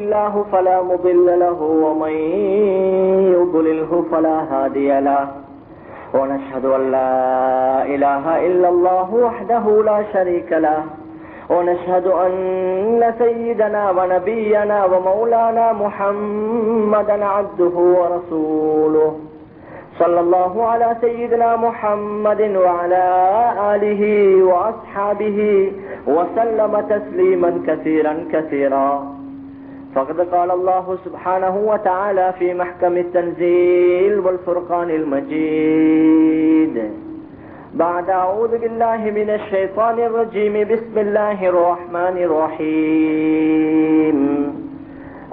الله فلا مضل له ومن يضلله فلا هادي له. ونشهد أن لا إله إلا الله وحده لا شريك له. ونشهد أن سيدنا ونبينا ومولانا محمدا عبده ورسوله. صلى الله على سيدنا محمد وعلى آله وأصحابه وسلم تسليما كثيرا كثيرا. فقد قال الله سبحانه وتعالى في محكم التنزيل والفرقان المجيد. بعد أعوذ بالله من الشيطان الرجيم بسم الله الرحمن الرحيم.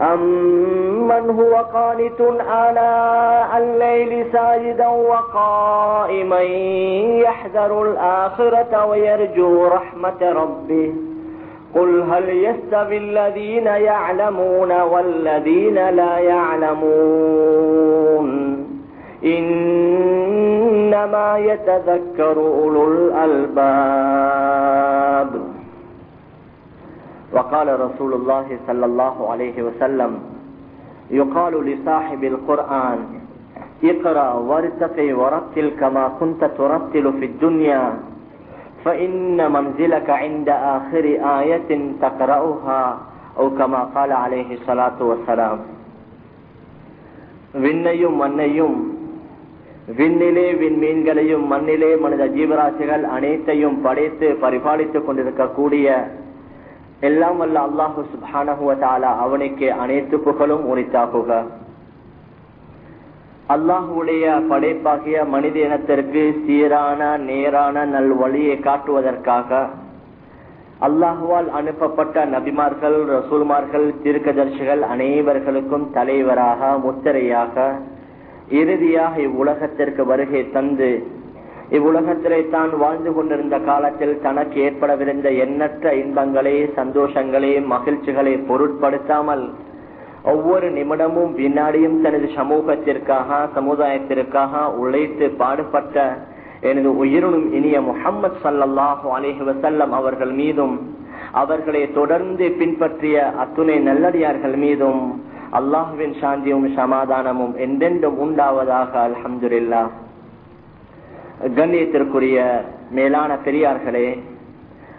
أمن هو قانت آلاء الليل ساجدا وقائما يحذر الآخرة ويرجو رحمة ربه. قل هل يستوي الذين يعلمون والذين لا يعلمون؟ إنما يتذكر أولو الألباب. وقال رسول الله صلى الله عليه وسلم يقال لصاحب القرآن اقرأ وارتقي ورتل كما كنت ترتل في الدنيا. فإن منزلك عند آخر آية تقرأها أو كما قال عليه الصلاة والسلام விண்ணையும் மண்ணையும் விண்ணிலே விண்மீன்களையும் மண்ணிலே மனித ஜீவராசிகள் அனைத்தையும் படைத்து பரிபாலித்துக் கொண்டிருக்கக்கூடிய எல்லாம் வல்ல அல்லாஹு சுபானகுவதாலா அவனுக்கு அனைத்து புகழும் உரித்தாக்குக அல்லாஹுடைய படைப்பாகிய மனித இனத்திற்கு சீரான நேரான நல் வழியை காட்டுவதற்காக அல்லாஹுவால் அனுப்பப்பட்ட நபிமார்கள் ரசூல்மார்கள் திருக்கதர்சிகள் அனைவர்களுக்கும் தலைவராக முத்திரையாக இறுதியாக இவ்வுலகத்திற்கு வருகை தந்து இவ்வுலகத்திலே தான் வாழ்ந்து கொண்டிருந்த காலத்தில் தனக்கு ஏற்படவிருந்த எண்ணற்ற இன்பங்களே சந்தோஷங்களே மகிழ்ச்சிகளை பொருட்படுத்தாமல் ஒவ்வொரு நிமிடமும் வினாடியும் தனது சமூகத்திற்காக சமுதாயத்திற்காக உழைத்து பாடுபட்ட எனது உயிரினும் இனிய முகம்மது சல்லாஹு அலேஹி வசல்லம் அவர்கள் மீதும் அவர்களை தொடர்ந்து பின்பற்றிய அத்துணை நல்லடியார்கள் மீதும் அல்லாஹுவின் சாந்தியும் சமாதானமும் எந்தெண்டும் உண்டாவதாக அலமதுல்லா கண்ணியத்திற்குரிய மேலான பெரியார்களே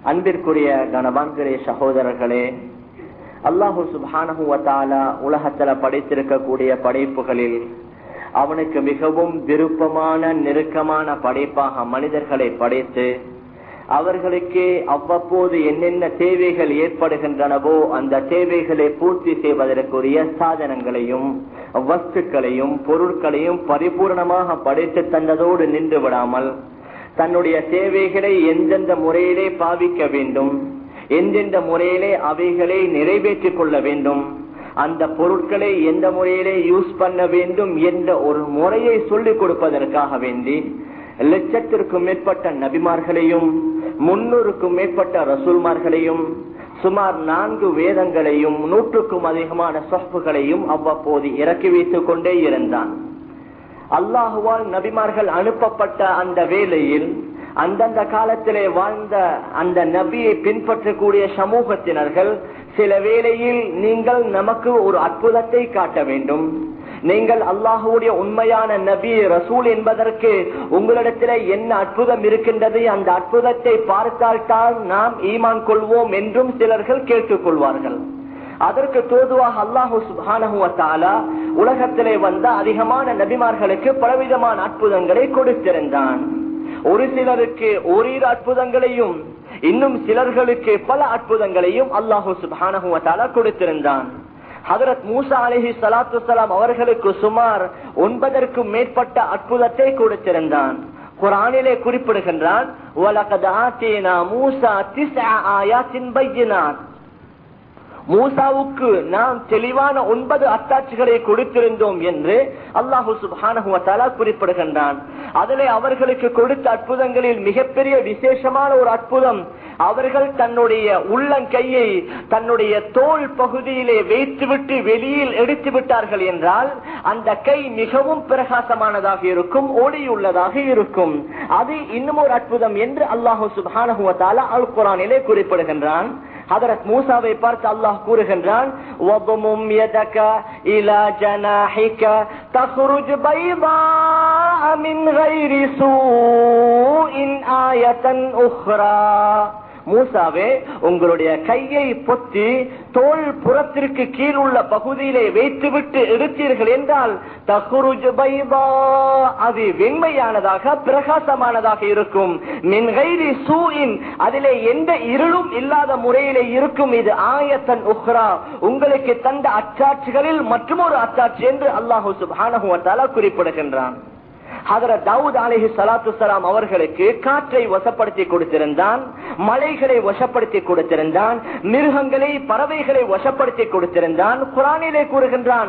அன்பிற்குரிய கணவான்களே சகோதரர்களே அல்லாஹு சுபானகுவத்தாலா உலகத்துல படைத்திருக்கக்கூடிய படைப்புகளில் அவனுக்கு மிகவும் விருப்பமான நெருக்கமான படைப்பாக மனிதர்களை படைத்து அவர்களுக்கு அவ்வப்போது என்னென்ன தேவைகள் ஏற்படுகின்றனவோ அந்த தேவைகளை பூர்த்தி செய்வதற்குரிய சாதனங்களையும் வஸ்துக்களையும் பொருட்களையும் பரிபூர்ணமாக படைத்து தந்ததோடு நின்று விடாமல் தன்னுடைய தேவைகளை எந்தெந்த முறையிலே பாவிக்க வேண்டும் எந்தெந்த முறையிலே அவைகளை நிறைவேற்றிக் கொள்ள வேண்டும் அந்த பொருட்களை எந்த முறையிலே யூஸ் பண்ண வேண்டும் என்ற ஒரு முறையை சொல்லிக் கொடுப்பதற்காக வேண்டி லட்சத்திற்கும் மேற்பட்ட நபிமார்களையும் முன்னூறுக்கும் மேற்பட்ட ரசூல்மார்களையும் சுமார் நான்கு வேதங்களையும் நூற்றுக்கும் அதிகமான சொப்புகளையும் அவ்வப்போது இறக்கி வைத்துக் கொண்டே இருந்தான். அல்லாஹுவால் நபிமார்கள் அனுப்பப்பட்ட அந்த வேளையில் அந்தந்த காலத்திலே வாழ்ந்த அந்த நபியை பின்பற்றக்கூடிய சமூகத்தினர்கள் சில வேளையில் நீங்கள் நமக்கு ஒரு அற்புதத்தை காட்ட வேண்டும். நீங்கள் அல்லாஹுடைய உண்மையான நபி ரசூல் என்பதற்கு உங்களிடத்தில் என்ன அற்புதம் இருக்கின்றது அந்த அற்புதத்தை பார்த்தால்தான் நாம் ஈமான் கொள்வோம் என்றும் சிலர்கள் கேட்டுக்கொள்வார்கள். அதற்கு தோதுவாக அல்லாஹு சுபானஹுவத்தாலா உலகத்திலே வந்த அதிகமான நபிமார்களுக்கு பலவிதமான அற்புதங்களை கொடுத்திருந்தான். ஒரு சிலருக்கு ஓரிரு அற்புதங்களையும் இன்னும் சிலர்களுக்கு பல அற்புதங்களையும் அல்லாஹு கொடுத்திருந்தான். ஹதரத் மூசா அலஹி சலாத்து சலாம் அவர்களுக்கு சுமார் ஒன்பதற்கும் மேற்பட்ட அற்புதத்தை கொடுத்திருந்தான். குரானிலே குறிப்பிடுகின்றான் மூசாவுக்கு நாம் தெளிவான ஒன்பது அத்தாட்சிகளை கொடுத்திருந்தோம் என்று அல்லாஹு சுபானகுவத்தாலா குறிப்பிடுகின்றான். அதிலே அவர்களுக்கு கொடுத்த அற்புதங்களில் மிகப்பெரிய விசேஷமான ஒரு அற்புதம் அவர்கள் தன்னுடைய உள்ளங்கையை தன்னுடைய தோல் பகுதியிலே வைத்துவிட்டு வெளியில் எடுத்து விட்டார்கள் என்றால் அந்த கை மிகவும் பிரகாசமானதாக இருக்கும் ஒளியுள்ளதாக இருக்கும். அது இன்னும் ஒரு அற்புதம் என்று அல்லாஹு சுபானகுவத்தாலா அல் குரானிலே குறிப்பிடுகின்றான். ஹதரத் மூசாவை பார்த்து அல்லாஹ் கூறுகின்றான் தகுருஜ் மூசாவே உங்களுடைய கையை பொத்தி தோல் புறத்திற்கு கீழ் உள்ள பகுதியிலே வைத்துவிட்டு எடுத்தீர்கள் என்றால் தகுருஜு பைபா அது வெண்மையானதாக பிரகாசமானதாக இருக்கும். மின்கைரி சூயின் அதிலே எந்த இருளும் இல்லாத முறையிலே இருக்கும் இது ஆயத்தன் உஹ்ரா. உங்களுக்கு தந்த அச்சாட்சிகளில் மற்றும் ஒரு அச்சாட்சி என்று அல்லாஹூ சுபானகுவத்தால குறிப்பிடுகின்றான். அவர்களுக்கு காற்றை வசப்படுத்தி கொடுத்திருந்தான் மலைகளை வசப்படுத்தி கொடுத்திருந்தான் மிருகங்களை பறவைகளை வசப்படுத்தி கொடுத்திருந்தான். குரானிலே கூறுகின்றான்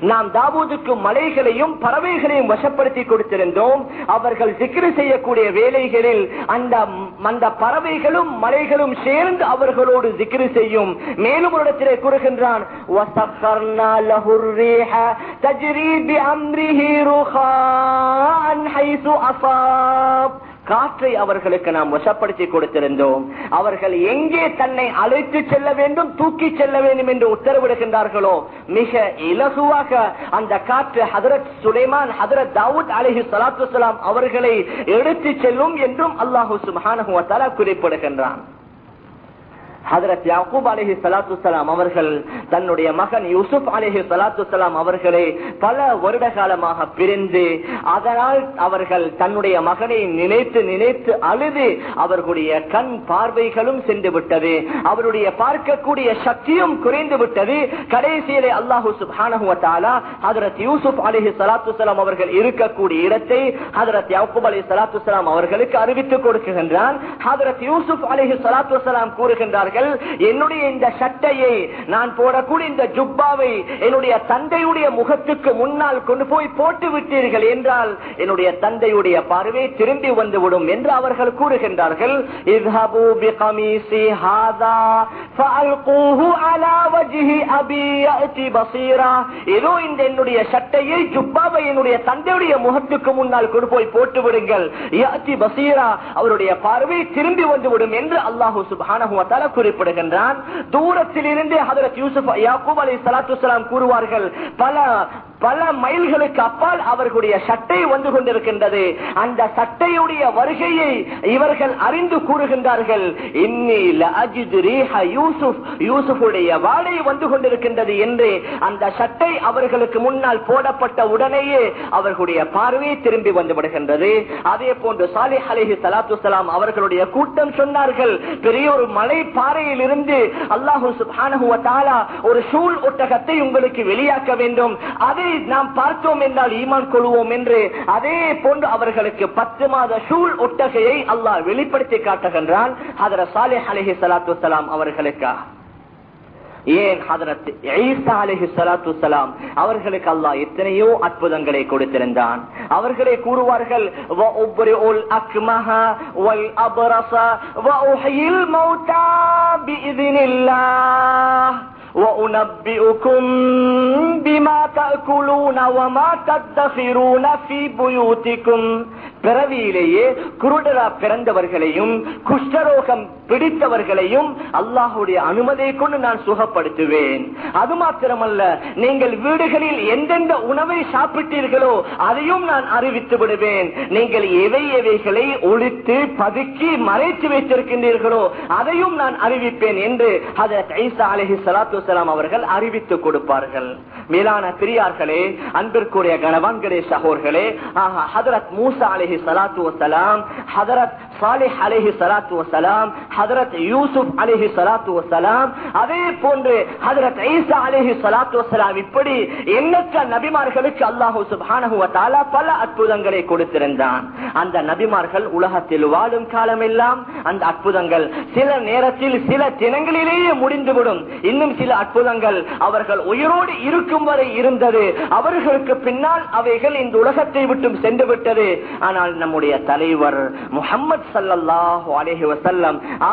நாம் தாவூதுக்கு மலைகளையும் பறவைகளையும் வசப்படுத்தி கொடுத்திருந்தோம். அவர்கள் சிக்கிரி செய்யக்கூடிய வேலைகளில் அந்த அந்த பறவைகளும் மலைகளும் சேர்ந்து அவர்களோடு சிக்கிரி செய்யும். மேலும் ஒரு இடத்திலே கூறுகின்ற சொல்றான் காற்றை அவர்களுக்கு நாம் வசப்படுத்தி கொடுத்திருந்தோம். அவர்கள் எங்கே தன்னை அழைத்து செல்ல வேண்டும் தூக்கி செல்ல வேண்டும் என்று உத்தரவிடுகின்றார்களோ மிக இலகுவாக அந்த காற்று ஹதரத் சுலைமான் ஹதரத் தாவூத் அலஹி சலாத்து அவர்களை எடுத்து செல்லும் என்றும் அல்லாஹூ சுபான குறிப்பிடுகின்றான். ஹதரத் யாக்கூப் அலஹி சலாத்து சலாம் அவர்கள் தன்னுடைய மகன் யூசுப் அலஹி சலாத்து சலாம் அவர்களை பல வருட காலமாக பிரிந்து அதனால் அவர்கள் தன்னுடைய மகனை நினைத்து நினைத்து அழுது அவர்களுடைய கண் பார்வைகளும் சென்று விட்டது. அவருடைய பார்க்கக்கூடிய சக்தியும் குறைந்து விட்டது. கடைசியிலே அல்லாஹூ சுபானஹுவத்தாலா ஹதரத் யூசுப் அலஹி சலாத்து சலாம் அவர்கள் இருக்கக்கூடிய இடத்தை ஹதரத் யாக்கூப் அலி சலாத்து சலாம் அவர்களுக்கு அறிவித்துக் கொடுக்கின்றான் ஹதரத் யூசுப் அலஹி சலாத்து சலாம் கூறுகின்றார்கள் சொன்னார்கள் என்னுடைய இந்த சட்டையை நான் போடக்கூடிய இந்த ஜுப்பாவை என்னுடைய தந்தையுடைய முகத்துக்கு முன்னால் கொண்டு போய் போட்டு விட்டீர்கள் என்றால் என்னுடைய தந்தையுடைய பார்வை திரும்பி வந்துவிடும் என்று அவர்கள் கூறுகின்றார்கள். ஏதோ இந்த என்னுடைய சட்டையை ஜுப்பாவை என்னுடைய தந்தையுடைய முகத்துக்கு முன்னால் கொண்டு போய் போட்டு விடுங்கள். அவருடைய பார்வை திரும்பி வந்துவிடும் என்று அல்லாஹூ சுபான குறிப்பிடுகின்றான். தூரத்தில் இருந்தே ஹதரத் யூசுப் யாக்கூப் அலி சலாத்து கூறுவார்கள் பல பல மைல்களுக்கு அப்பால் அவர்களுடைய சட்டை வந்து கொண்டிருக்கின்றது. அந்த சட்டையுடைய வருகையை இவர்கள் அறிந்து கூறுகின்றார்கள். யூசுப் யூசுஃபுடைய வாடை வந்து கொண்டிருக்கின்றது என்று அந்த சட்டை அவர்களுக்கு முன்னால் போடப்பட்ட உடனேயே அவர்களுடைய பார்வை திரும்பி வந்து விடுகின்றது. அதே போன்று சாலி அலிஹி சலாத்து அவர்களுடைய கூட்டம் சொன்னார்கள் பெரிய ஒரு மலை பாறையில் இருந்து அல்லாஹூ சுபானு ஒரு சூழ் ஒட்டகத்தை உங்களுக்கு வெளியாக்க வேண்டும். அதை நாம் பார்த்தோம் என்றால் ஈமான் கொள்வோம் என்று அதே போன்று அவர்களுக்கு பத்து மாத சூழ் ஒட்டகையை அல்லாஹ் வெளிப்படுத்தி காட்டுகின்றான். அதர சாலே அலஹி சலாத்து அவர்களுக்கா ஏன் ஹதரத் ஈசா அலஹி சலாத்து சலாம் அவர்களுக்கு அல்லாஹ் எத்தனையோ அற்புதங்களை கொடுத்திருந்தான் அவர்களே கூறுவார்கள் وأنبئكم بما تأكلون وما تدخرون في بيوتكم பிறவியிலேயே குருடரா பிறந்தவர்களையும் குஷ்டரோகம் பிடித்தவர்களையும் அல்லாஹுடைய அனுமதியை கொண்டு நான் சுகப்படுத்துவேன். அது மாத்திரமல்ல நீங்கள் வீடுகளில் எந்தெந்த உணவை சாப்பிட்டீர்களோ அதையும் நான் அறிவித்து விடுவேன். நீங்கள் எவை எவைகளை ஒழித்து பதுக்கி மறைத்து வைத்திருக்கின்றீர்களோ அதையும் நான் அறிவிப்பேன் என்று அலஹி சலாத்து வலாம் அவர்கள் அறிவித்துக் கொடுப்பார்கள். மேலான பெரியார்களே அன்பிற்குரிய கணவான்களே சகோர்களே ஹதரத் மூசா அலஹி சலாத்து வசலாம் ஹதரத் சாலிஹ் அலஹி சலாத்து வசலாம் ஹதரத் யூசுப் அலஹி சலாத்து வசலாம் அதே போன்று ஹதரத் ஐசா அலஹி சலாத்து வசலாம் இப்படி எண்ணற்ற நபிமார்களுக்கு அல்லாஹூ சுபானஹு வத்தாலா பல அற்புதங்களை கொடுத்திருந்தான். அந்த நபிமார்கள் உலகத்தில் வாழும் காலமெல்லாம் அந்த அற்புதங்கள் சில நேரத்தில் சில தினங்களிலேயே முடிந்துவிடும். இன்னும் சில அற்புதங்கள் அவர்கள் உயிரோடு இருக்கும் வரை இருந்தது. அவர்களுக்கு பின்னால் அவைகள் இந்த உலகத்தை விட்டும் சென்று விட்டது. ஆனால் நம்முடைய தலைவர் முகமது முகமது சல்லல்லாஹு அலைஹி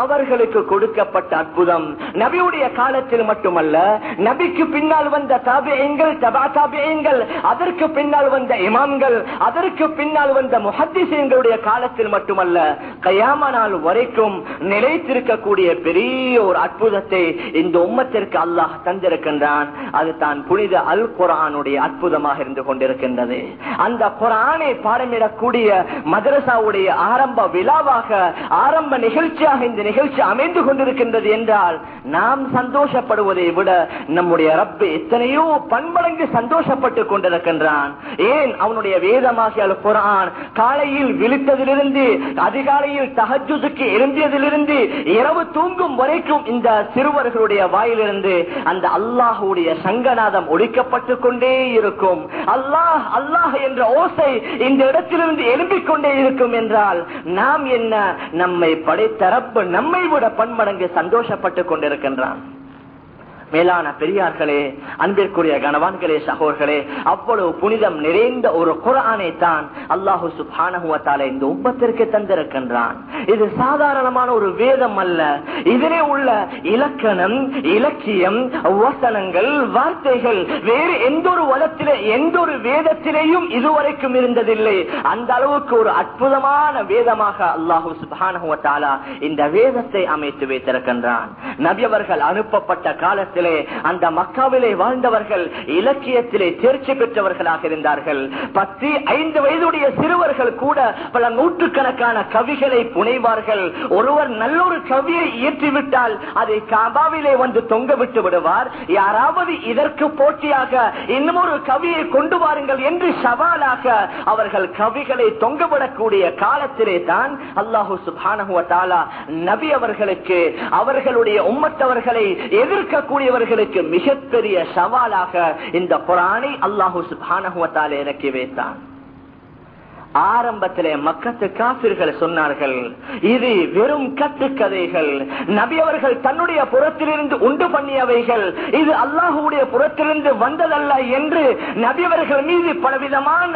அவர்களுக்கு கொடுக்கப்பட்ட அற்புதம். நபியுடைய காலத்தில் மட்டுமல்ல நபிக்கு பின்னால் வந்த தாபியங்கள் தபா தாபியங்கள் அதற்கு பின்னால் வந்த இமாம்கள் அதற்கு பின்னால் வந்த முஹத்திசீன்களுடைய காலத்தில் மட்டுமல்ல கயாம நாள் வரைக்கும் நிலைத்திருக்கக்கூடிய பெரிய ஒரு அற்புதத்தை இந்த உம்மத்திற்கு அல்லாஹ் தந்திருக்கின்றான். அது தான் புனித அல் குரானுடைய அற்புதமாக இருந்து கொண்டிருக்கின்றது. அந்த குரானை பாடமிடக்கூடிய மதரசாவுடைய ஆரம்ப விழா விழாவாக ஆரம்ப நிகழ்ச்சியாக இந்த நிகழ்ச்சி அமைந்து கொண்டிருக்கின்றது என்றால் நாம் சந்தோஷப்படுவதை விட நம்முடைய ரப்பு எத்தனையோ பண்படங்கு சந்தோஷப்பட்டுக் கொண்டிருக்கின்றான். ஏன்? அவனுடைய வேதமாகிய குரான் காலையில் விழித்ததிலிருந்து அதிகாலையில் தகஜுக்கு எழுந்தியதிலிருந்து இரவு தூங்கும் வரைக்கும் இந்த சிறுவர்களுடைய வாயிலிருந்து அந்த அல்லாஹுடைய சங்கநாதம் ஒழிக்கப்பட்டுக் கொண்டே இருக்கும். அல்லாஹ் அல்லாஹ் என்ற ஓசை இந்த இடத்திலிருந்து எழும்பிக் கொண்டே இருக்கும் என்றால் நாம் என்ன? நம்மை படைத்தரப்பு நம்மை விட பன்மடங்கு சந்தோஷப்பட்டுக் கொண்டிருக்கின்றான். மேலான பெரியார்களே அன்பிற்குரிய கணவான்களே சகோர்களே அவ்வளவு புனிதம் நிறைந்த ஒரு குரானை தான் அல்லாஹு சுபானகுவத்தால இந்த உப்பத்திற்கு தந்திருக்கின்றான். இது சாதாரணமான ஒரு வேதம் அல்ல. இதிலே உள்ள இலக்கணம் இலக்கியம் வசனங்கள் வார்த்தைகள் வேறு எந்த ஒரு வளத்திலே எந்த ஒரு வேதத்திலேயும் இதுவரைக்கும் இருந்ததில்லை. அந்த அளவுக்கு ஒரு அற்புதமான வேதமாக அல்லாஹு சுபானகுவத்தாலா இந்த வேதத்தை அமைத்து வைத்திருக்கின்றான். நபியவர்கள் அனுப்பப்பட்ட காலத்தில் காலத்திலே அந்த மக்காவிலே வாழ்ந்தவர்கள் இலக்கியத்திலே தேர்ச்சி பெற்றவர்களாக இருந்தார்கள். பத்து ஐந்து வயதுடைய சிறுவர்கள் கூட பல நூற்றுக்கணக்கான கவிகளை புனைவார்கள். ஒருவர் நல்லொரு கவியை இயற்றிவிட்டால் அதை காபாவிலே வந்து தொங்க விட்டு விடுவார். யாராவது இதற்கு போட்டியாக இன்னும் ஒரு கவியை கொண்டு வாருங்கள் என்று சவாலாக அவர்கள் கவிகளை தொங்கவிடக்கூடிய காலத்திலே தான் அல்லாஹு சுபானு நபி அவர்களுக்கு அவர்களுடைய உம்மத்தவர்களை எதிர்க்கக்கூடிய அவர்களுக்கு மிகப்பெரிய சவாலாக இந்த குரானை அல்லாஹூ சுபானகுவத்தால் இறக்கி வைத்தான். ஆரம்பத்திலே மக்கத்து காபிர்கள் சொன்னார்கள் இது வெறும் கட்டுக்கதைகள் நபி அவர்கள் தன்னுடைய புறத்திலிருந்து உண்டு பண்ணியவைகள். இது அல்லாஹுடைய புறத்திலிருந்து வந்ததல்ல என்று நபி அவர்கள் மீது பலவிதமான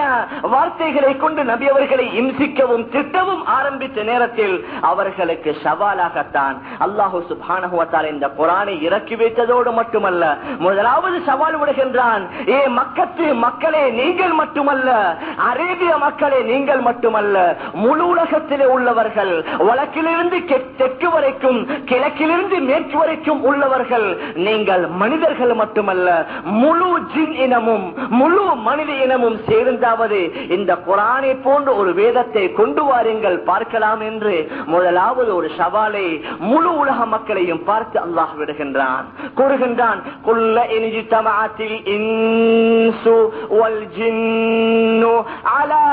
வார்த்தைகளை கொண்டு நபி அவர்களை இம்சிக்கவும் திட்டவும் ஆரம்பித்த நேரத்தில் அவர்களுக்கு சவாலாகத்தான் அல்லாஹு சுபானகுவத்தால் இந்த புறானை இறக்கி வைத்ததோடு மட்டுமல்ல முதலாவது சவால் விடுகின்றான் ஏ மக்கத்து மக்களே நீங்கள் மட்டுமல்ல அரேபிய மக்களே நீங்கள் மட்டுமல்ல முழு உலகத்திலே உள்ளவர்கள் வழக்கிலிருந்து தெற்கு வரைக்கும் கிழக்கிலிருந்து மேற்கு வரைக்கும் உள்ளவர்கள் நீங்கள் மனிதர்கள் மட்டுமல்ல முழு ஜின் இனமும் முழு மனித இனமும் சேர்ந்தாவது இந்த குரானை போன்ற ஒரு வேதத்தை கொண்டு வாருங்கள் பார்க்கலாம் என்று முதலாவது ஒரு சவாலை முழு உலக மக்களையும் பார்த்து அல்லாஹ் விடுகின்றான். கூறுகின்றான் குல்ல இனிஜி தமாத்தில் இன்சு வல் ஜின்னு அலா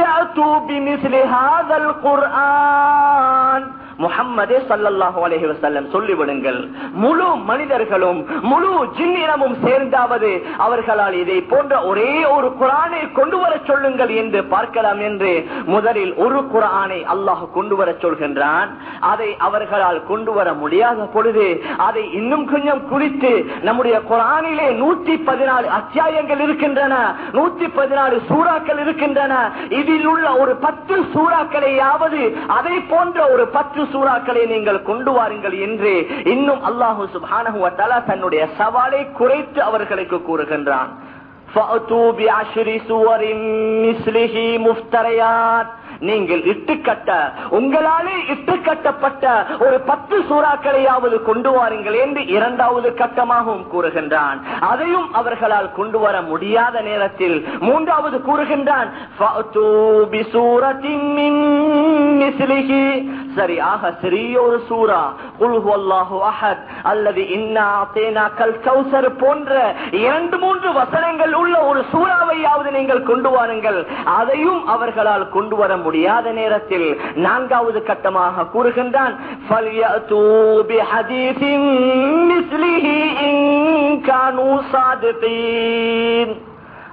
يأتوا بمثل هذا القرآن. முகம்மதே சல்லல்லாஹு அலஹி வசல்லம் சொல்லிவிடுங்கள். முழு மனிதர்களும் முழு ஜின்னினமும் சேர்ந்தாவது அவர்களால் இதை போன்ற ஒரே ஒரு குரானை கொண்டு வர சொல்லுங்கள் என்று பார்க்கலாம் என்று முதலில் ஒரு குரானை அல்லாஹ் கொண்டு வர சொல்கின்றான். அதை அவர்களால் கொண்டு வர முடியாத பொழுது அதை இன்னும் கொஞ்சம் குறித்து நம்முடைய குரானிலே நூத்தி பதினாலு அத்தியாயங்கள் இருக்கின்றன நூத்தி பதினாலு சூறாக்கள் இருக்கின்றன. இதில் உள்ள ஒரு பத்து சூறாக்களையாவது அதை போன்ற ஒரு பத்து சூறாக்களை நீங்கள் கொண்டு வாருங்கள் என்று இன்னும் அல்லாஹு சுபானு தன்னுடைய சவாலை குறைத்து அவர்களுக்கு கூறுகின்றான். நீங்கள் இட்டுக்கட்ட உங்களாலே இட்டுக்கட்டப்பட்ட ஒரு பத்து சூறாக்களையாவது கொண்டு வாருங்கள் என்று இரண்டாவது கட்டமாகவும் கூறுகின்றான். அதையும் அவர்களால் கொண்டு வர முடியாத நேரத்தில் மூன்றாவது கூறுகின்றான் சரியாக சிறிய ஒரு சூறா. அஹத் அல்லது கௌசர் போன்ற இரண்டு மூன்று வசனங்கள் உள்ள ஒரு சூறாவையாவது நீங்கள் கொண்டு வாருங்கள். அதையும் அவர்களால் கொண்டு வர முடியாத நேரத்தில் நான்காவது கட்டமாக கூறுகின்றான்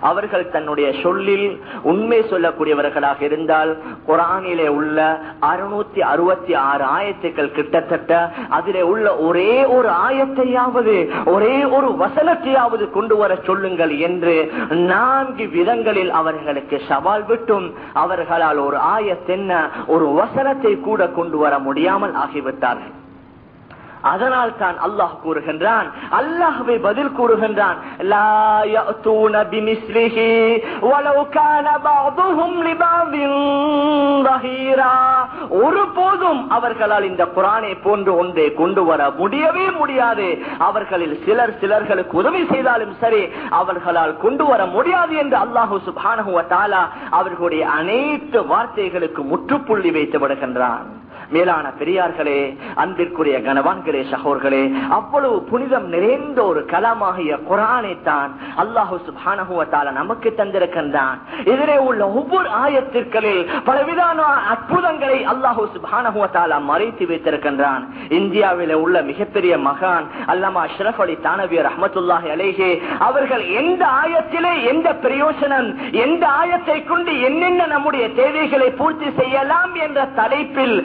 அவர்கள் தன்னுடைய சொல்லில் உண்மை சொல்லக்கூடியவர்களாக இருந்தால் குரானிலே உள்ள அறுநூத்தி அறுபத்தி ஆறு ஆயத்துக்கள் கிட்டத்தட்ட அதிலே உள்ள ஒரே ஒரு ஆயத்தையாவது ஒரே ஒரு வசனத்தையாவது கொண்டு வர சொல்லுங்கள் என்று நான்கு விதங்களில் அவர்களுக்கு சவால் விட்டும். அவர்களால் ஒரு ஆயத்தென்ன ஒரு வசனத்தை கூட கொண்டு வர முடியாமல் ஆகிவிட்டார்கள். அதனால் தான் அல்லாஹ் கூறுகின்றான். அல்லாஹ்வை பதில் கூறுகின்றான். ஒருபோதும் அவர்களால் இந்த குரானை போன்று ஒன்றை கொண்டு வர முடியவே முடியாது. அவர்களில் சிலர் சிலர்களுக்கு உதவி செய்தாலும் சரி அவர்களால் கொண்டு வர முடியாது என்று அல்லாஹு சுபானுவ தாலா அவர்களுடைய அனைத்து வார்த்தைகளுக்கு முற்றுப்புள்ளி வைத்து விடுகின்றான். மேலான பெரியார்களே அன்பிற்குரிய கனவான்களே சகோர்களே அவ்வளவு புனிதம் நிறைந்த ஒரு கலமாகிய குரானை தான் அல்லாஹு சுபானகுவத்தால நமக்கு தந்திருக்கின்றான். எதிரே உள்ள ஒவ்வொரு ஆயத்திற்களில் பலவிதான அற்புதங்களை அல்லாஹு சுபானகுவத்தால மறைத்து வைத்திருக்கின்றான். இந்தியாவில் உள்ள மிகப்பெரிய மகான் அல்லமா அஷ்ரப் அலி தானவியர் அஹமத்துல்லாஹி அலேஹே அவர்கள் எந்த ஆயத்திலே எந்த பிரயோசனம் எந்த ஆயத்தை கொண்டு என்னென்ன நம்முடைய தேவைகளை பூர்த்தி செய்யலாம் என்ற தலைப்பில்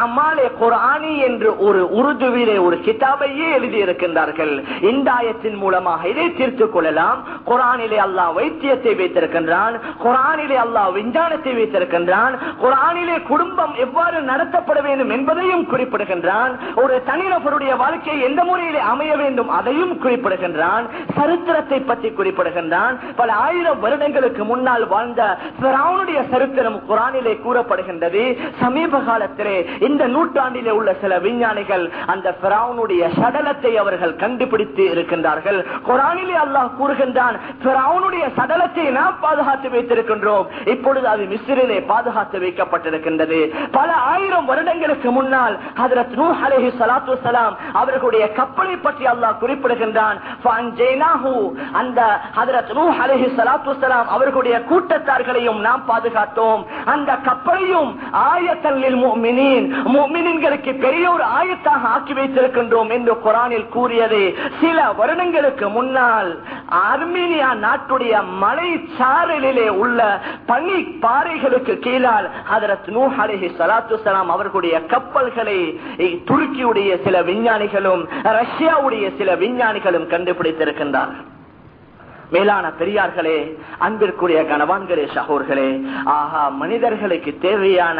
அம்மாலே குரானி என்று ஒரு உருதுவிலே ஒரு கிதாபையே எழுதியிருக்கின்றார்கள். இந்த ஆயத்தின் மூலமாக இதை தீர்த்துக் கொள்ளலாம். குரானிலே அல்லா வைத்தியத்தை வைத்திருக்கின்றான். குரானிலே அல்லா விஞ்ஞானத்தை வைத்திருக்கின்றான். குரானிலே குடும்பம் எவ்வாறு நடத்தப்பட வேண்டும் என்பதையும் குறிப்பிடுகின்றான். ஒரு தனிநபருடைய வாழ்க்கை எந்த முறையிலே அமைய வேண்டும் அதையும் குறிப்பிடுகின்றான். சரித்திரத்தை பற்றி குறிப்பிடுகின்றான். பல ஆயிரம் வருடங்களுக்கு முன்னால் வாழ்ந்த சரித்திரம் குரானிலே கூறப்படுகின்றது. சமீப காலத்திலே இந்த நூற்றாண்டிலே உள்ள சில விஞ்ஞானிகள் அந்த பிராவுனுடைய சடலத்தை அவர்கள் கண்டுபிடித்து இருக்கின்றார்கள். குரானிலே அல்லாஹ் கூறுகின்றான் பிராவுனுடைய சடலத்தை நாம் பாதுகாத்து வைத்திருக்கின்றோம். இப்பொழுது அது மிஸ்ரிலே பாதுகாத்து வைக்கப்பட்டிருக்கின்றது. பல ஆயிரம் வருடங்களுக்கு முன்னால் ஹதரத் நூ அலஹி சலாத்து சலாம் அவர்களுடைய கப்பலை பற்றி அல்லாஹ் குறிப்பிடுகின்றான். அந்த ஹதரத் நூ அலஹி சலாத்து சலாம் அவர்களுடைய கூட்டத்தார்களையும் நாம் பாதுகாத்தோம். அந்த கப்பலையும் ஆயத்தல்லில் மினின் முமினின்களுக்கு பெரிய ஒரு ஆயத்தாக ஆக்கி வைத்திருக்கின்றோம் என்று குரானில் கூறியது. சில வருடங்களுக்கு முன்னால் அர்மீனியா நாட்டுடைய மலை சாரலிலே உள்ள பனி பாறைகளுக்கு கீழால் அதரத் நூ அலிஹி சலாத்து சலாம் அவர்களுடைய கப்பல்களை துருக்கியுடைய சில விஞ்ஞானிகளும் ரஷ்யாவுடைய சில விஞ்ஞானிகளும் கண்டுபிடித்திருக்கின்றார்கள். மேலான பெரியார்களே அன்பிற்குரிய கணவான்களே சகோர்களே ஆஹா மனிதர்களுக்கு தேவையான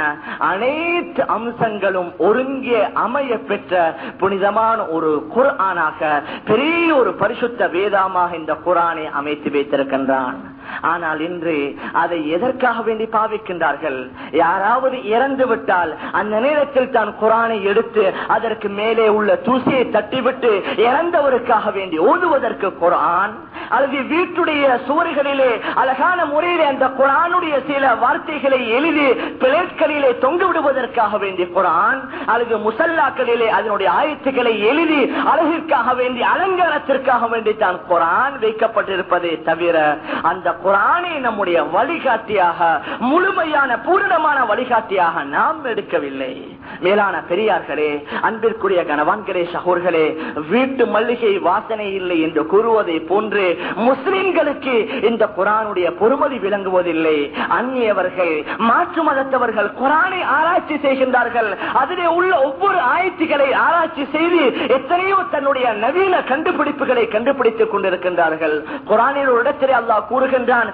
அனைத்து அம்சங்களும் ஒருங்கே அமைய பெற்ற புனிதமான ஒரு குரானாக பெரிய ஒரு பரிசுத்த வேதமாக இந்த குரானை அமைத்து வைத்திருக்கின்றான். ஆனால் இன்று அதை எதற்காக வேண்டி பாவிக்கின்றார்கள்? யாராவது இறந்து விட்டால் அந்த நேரத்தில் தான் குரானை எடுத்து அதற்கு மேலே உள்ள தூசியை தட்டிவிட்டு இறந்தவருக்காக வேண்டி ஓதுவதற்கு குரான் அல்லது வீட்டுடைய சுவர்களிலே அழகான முறையிலே அந்த குரானுடைய சில வார்த்தைகளை எழுதி பிளேட்களிலே தொங்க விடுவதற்காக வேண்டி குரான் அல்லது முசல்லாக்களிலே அதனுடைய ஆயத்துக்களை எழுதி அழகிற்காக வேண்டி அலங்காரத்திற்காக வேண்டி தான் குரான் வைக்கப்பட்டிருப்பதை தவிர அந்த குரானை நம்முடைய வழிகாட்டியாக முழுமையான பூரணமான வழிகாட்டியாக நாம் எடுக்கவில்லை. மேலான பெரியார்களே அன்பிற்குரிய கணவான்களே சகோர்களே வீட்டு மல்லிகை வாசனை இல்லை என்று கூறுவதை போன்று முஸ்லிம்களுக்கு இந்த குரானுடைய பொறுமதி விளங்குவதில்லை. அந்நியவர்கள் மாற்று மதத்தவர்கள் குரானை ஆராய்ச்சி செய்கின்றார்கள். அதிலே உள்ள ஒவ்வொரு ஆய்ச்சிகளை ஆராய்ச்சி செய்து எத்தனையோ தன்னுடைய நவீன கண்டுபிடிப்புகளை கண்டுபிடித்துக் கொண்டிருக்கின்றார்கள். குரானில் ஒரு இடத்திலே அல்லாஹ் கூறுகின்றான்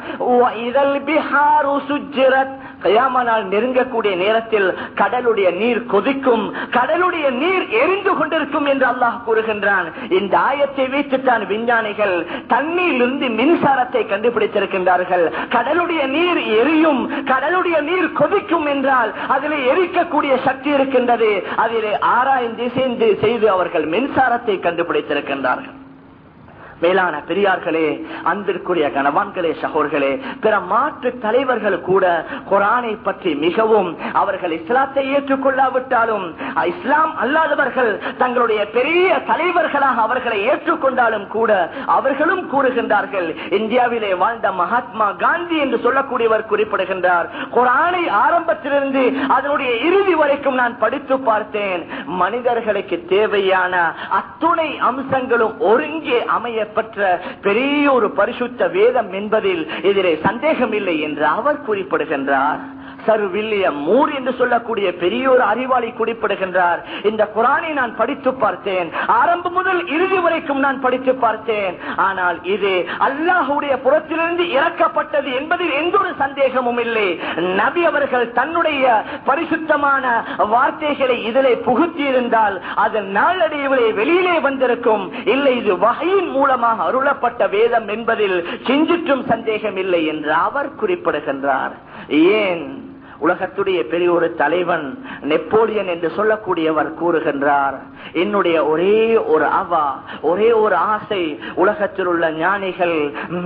கயாமனால் நெருங்கக்கூடிய நேரத்தில் கடலுடைய நீர் கொதிக்கும் கடலுடைய நீர் எரிந்து கொண்டிருக்கும் என்று அல்லாஹ் கூறுகின்றான். இந்த ஆயத்தை வைத்துத்தான் விஞ்ஞானிகள் தண்ணீரிலிருந்து மின்சாரத்தை கண்டுபிடித்திருக்கின்றார்கள். கடலுடைய நீர் எரியும் கடலுடைய நீர் கொதிக்கும் என்றால் அதில் எரிக்கக்கூடிய சக்தி இருக்கின்றது. அதில் ஆராய்ந்து சேர்ந்து செய்து அவர்கள் மின்சாரத்தை கண்டுபிடித்திருக்கின்றார்கள். மேலான பெரியார்களே அன்பிற்குரிய கணவான்களே சகோர்களே பிற மாற்று தலைவர்கள் கூட குரானை பற்றி மிகவும் அவர்கள் இஸ்லாத்தை ஏற்றுக்கொள்ளாவிட்டாலும் இஸ்லாம் அல்லாதவர்கள் தங்களுடைய பெரிய தலைவர்களாக அவர்களை ஏற்றுக்கொண்டாலும் கூட அவர்களும் கூறுகின்றார்கள் இந்தியாவிலே வாழ்ந்த மகாத்மா காந்தி என்று சொல்லக்கூடியவர் குறிப்பிடுகின்றார். குரானை ஆரம்பத்திலிருந்து அதனுடைய இறுதி வரைக்கும் நான் படித்து பார்த்தேன். மனிதர்களுக்கு தேவையான அத்துணை அம்சங்களும் ஒருங்கே அமைய பெற்ற பெரிய ஒரு பரிசுத்த வேதம் என்பதில் இதிலே சந்தேகம் இல்லை என்று அவர் குறிப்பிடுகின்றார். சர் வில்லியம் மூர் என்று சொல்லக்கூடிய பெரிய ஒரு அறிவாளி குறிப்பிடுகின்றார். இந்த குரானை நான் படித்து பார்த்தேன். ஆரம்பம் முதல் இறுதி வரைக்கும் நான் படித்து பார்த்தேன். ஆனால் இது அல்லாஹுடைய புறத்திலிருந்து இறக்கப்பட்டது என்பதில் எந்த ஒரு சந்தேகமும் இல்லை. நபி அவர்கள் தன்னுடைய பரிசுத்தமான வார்த்தைகளை இதிலே புகுத்தியிருந்தால் அது நாளடைவிலே வெளியிலே வந்திருக்கும். இல்லை இது வகையின் மூலமாக அருளப்பட்ட வேதம் என்பதில் சிஞ்சிற்றும் சந்தேகம் இல்லை என்று அவர் குறிப்பிடுகின்றார். ஏன்? உலகத்துடைய பெரிய ஒரு தலைவன் நெப்போலியன் என்று சொல்லக்கூடியவர் கூறுகின்றார் என்னுடைய ஒரே ஒரு அவா ஒரே ஒரு ஆசை உலகத்தில் உள்ள ஞானிகள்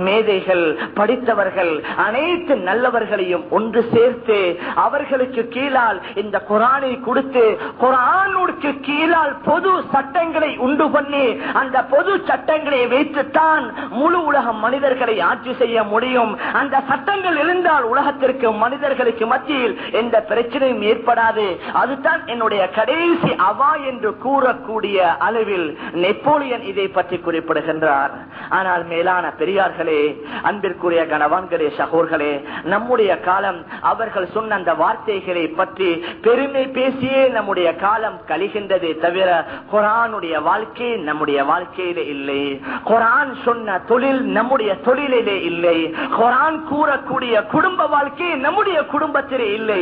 மேதைகள் படித்தவர்கள் அனைத்து நல்லவர்களையும் ஒன்று சேர்த்து அவர்களுக்கு கீழால் இந்த குரானை கொடுத்து குரானுக்கு கீழால் பொது சட்டங்களை உண்டு பண்ணி அந்த பொது சட்டங்களை வைத்துத்தான் முழு உலகம் மனிதர்களை ஆட்சி செய்ய முடியும். அந்த சட்டங்கள் இருந்தால் உலகத்திற்கு மனிதர்களுக்கு வாழ்க்கையில் எந்த பிரச்சனையும் ஏற்படாது. அதுதான் என்னுடைய கடைசி அவா என்று கூறக்கூடிய அளவில் நெப்போலியன் இதை பற்றி குறிப்பிடுகின்றார். ஆனால் மேலான பெரியார்களே அன்பிற்குரிய கணவான்களே சகோர்களே நம்முடைய காலம் அவர்கள் சொன்ன அந்த வார்த்தைகளை பற்றி பெருமை பேசியே நம்முடைய காலம் கழிகின்றதே தவிர குரானுடைய வாழ்க்கை நம்முடைய வாழ்க்கையிலே இல்லை. குரான் சொன்ன தொழில் நம்முடைய தொழிலிலே இல்லை. குரான் கூறக்கூடிய குடும்ப வாழ்க்கை நம்முடைய குடும்பத்திலே இல்லை.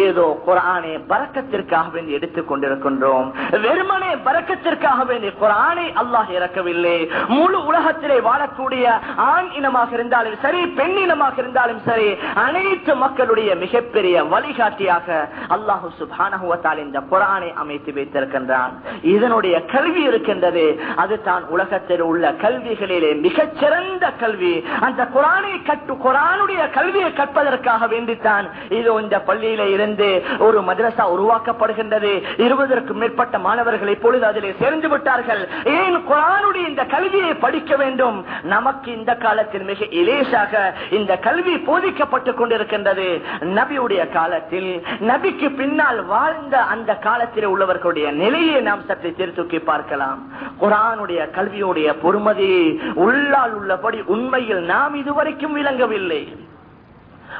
ஏதோ குரானை பறக்கத்திற்காக வேண்டி எடுத்துக் கொண்டிருக்கின்றோம். வெறுமனே பறக்கத்திற்காக வேண்டி குரானை அல்லாஹ் இறக்கவில்லை. முழு உலகத்திலே வாழக்கூடிய ஆண் இனமாக இருந்தாலும் சரி பெண் இனமாக இருந்தாலும் சரி அனைத்து மக்களுடைய மிகப்பெரிய வழிகாட்டியாக அல்லாஹு சுபானகுவத்தால் இந்த குரானை அமைத்து வைத்திருக்கின்றான். இதனுடைய கல்வி இருக்கின்றது. அது தான் உலகத்தில் உள்ள கல்விகளிலே மிகச்சிறந்த கல்வி. அந்த குரானை கட்டு குரானுடைய கல்வியை கற்பதற்காக வேண்டித்தான் இதோ இந்த பள்ளியில இருந்து ஒரு மதரசா உருவாக்கப்படுகின்றது. இருபதற்கும் மேற்பட்ட மாணவர்கள் இப்பொழுது அதிலே சேர்ந்து விட்டார்கள். ஏன் குரானுடைய இந்த கல்வியை படிக்க வேண்டும்? நமக்கு இந்த காலத்தில் மிக இலேசாக இந்த கல்வி போதிக்கப்பட்டுக் கொண்டிருக்கின்றது. நபியுடைய காலத்தில் நபிக்கு பின்னால் வாழ்ந்த அந்த காலத்தில் உள்ளவர்களுடைய நிலையை நாம் சற்று திருத்தூக்கி பார்க்கலாம். குரானுடைய கல்வியுடைய பொறுமதி உள்ளால் உள்ளபடி உண்மையில் நாம் இதுவரைக்கும் விளங்கவில்லை.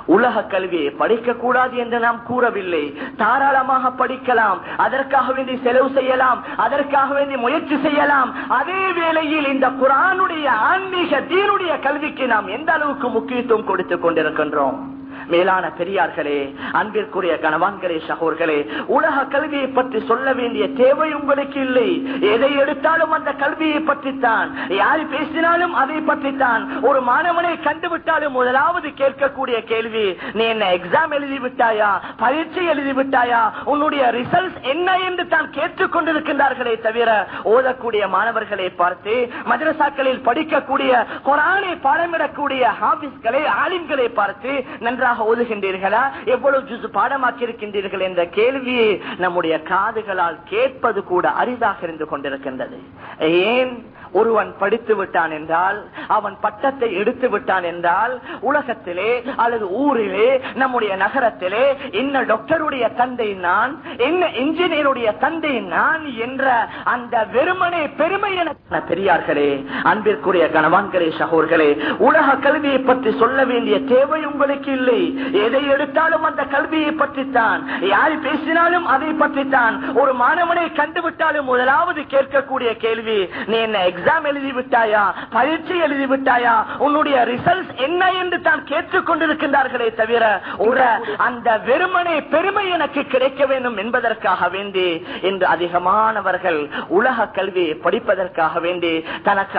உலக கல்வியை படிக்க கூடாது என்று நாம் கூறவில்லை. தாராளமாக படிக்கலாம். அதற்காக வேண்டி செலவு செய்யலாம். அதற்காக வேண்டி முயற்சி செய்யலாம். அதே வேளையில் இந்த குரானுடைய ஆன்மீக தீனுடைய கல்விக்கு நாம் எந்த அளவுக்கு முக்கியத்துவம் கொடுத்துக் கொண்டிருக்கின்றோம்? மேலான பெரியார்களே அன்பிற்குரிய கணவான்களே சகோர்களே உலக கல்வியை பற்றி சொல்ல வேண்டிய தேவை உங்களுக்கு இல்லை. எதை எடுத்தாலும் அந்த கல்வியை பற்றித்தான். யார் பேசினாலும் அதை பற்றித்தான். ஒரு மாணவனை கண்டுவிட்டாலும் முதலாவது கேட்கக்கூடிய கேள்வி நீ என்ன எக்ஸாம் எழுதி விட்டாயா? பரீட்சை எழுதி விட்டாயா? உன்னுடைய ரிசல்ட் என்ன என்று தான் கேட்டுக் கொண்டிருக்கின்றார்களே தவிர ஓதக்கூடிய மாணவர்களை பார்த்து மதரசாக்களில் படிக்கக்கூடிய குரானை பாடமிடக்கூடிய ஹாபிஸ்களை ஆலிம்களை பார்த்து நன்றாக ஓதுகின்றீர்களா? எவ்வளவு ஜுசு பாடமாக்கியிருக்கின்றீர்கள் என்ற கேள்வியை நம்முடைய காதுகளால் கேட்பது கூட அரிதாக இருந்து கொண்டிருக்கின்றது. ஏன்? ஒருவன் படித்து விட்டான் என்றால் அவன் பட்டத்தை எடுத்து விட்டான் என்றால் உலகத்திலே அல்லது ஊரிலே நம்முடைய நகரத்திலே என்ன டாக்டருடைய தந்தை நான் என்ன இன்ஜினியருடைய தந்தை நான் என்ற அந்த வெறுமனே பெருமை என பெரியார்களே அன்பிற்குரிய கணவான்களே சகோர்களே உலக கல்வியை பற்றி சொல்ல வேண்டிய தேவை உங்களுக்கு இல்லை. எதை எடுத்தாலும் அந்த கல்வியை பற்றித்தான். யார் பேசினாலும் அதை பற்றித்தான். ஒரு மாணவனை கண்டுவிட்டாலும் முதலாவது கேட்கக்கூடிய கேள்வி நீ என்ன எக்ஸாம் எழுதி விட்டாயா பயிற்சி எழுதி விட்டாயா உன்னுடைய ரிசல்ட் என்ன என்று தான் கேட்டுக் கொண்டிருக்கின்றார்களே தவிர ஒரு அந்த வெறுமனை பெருமை எனக்கு கிடைக்க வேண்டும் என்பதற்காக வேண்டி இன்று அதிகமானவர்கள் உலக கல்வியை படிப்பதற்காக வேண்டி தனக்கு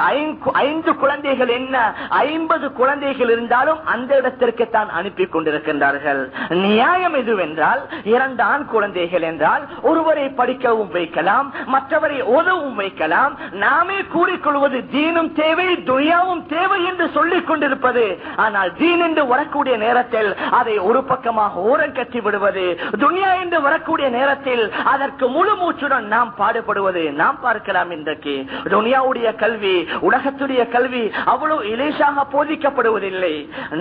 ஐந்து குழந்தைகள் என்ன ஐம்பது குழந்தைகள் இருந்தாலும் அந்த இடத்திற்கு தான் அனுப்பி கொண்டிருக்கின்றார்கள். நியாயம் எதுவென்றால் இரண்டு ஆண் குழந்தைகள் என்றால் ஒருவரை படிக்கவும் வைக்கலாம் மற்றவரை உதவும் வைக்கலாம் நாமே கூட கூறிக்கொள்வது தீனும் தேவை துனியாவும் தேவை என்று சொல்லிக் கொண்டிருப்பது. ஆனால் தீன் என்று வரக்கூடிய நேரத்தில் அதை ஒரு பக்கமாக ஓரம் கட்டி விடுவது துனியா என்று வரக்கூடிய நேரத்தில் அதற்கு முழு மூச்சுடன் நாம் பாடுபடுவது. நாம் பார்க்கலாம் இன்றைக்கு. துனியாவுடைய கல்வி உலகத்துடைய கல்வி அவ்வளவு இலேசாக போதிக்கப்படுவதில்லை.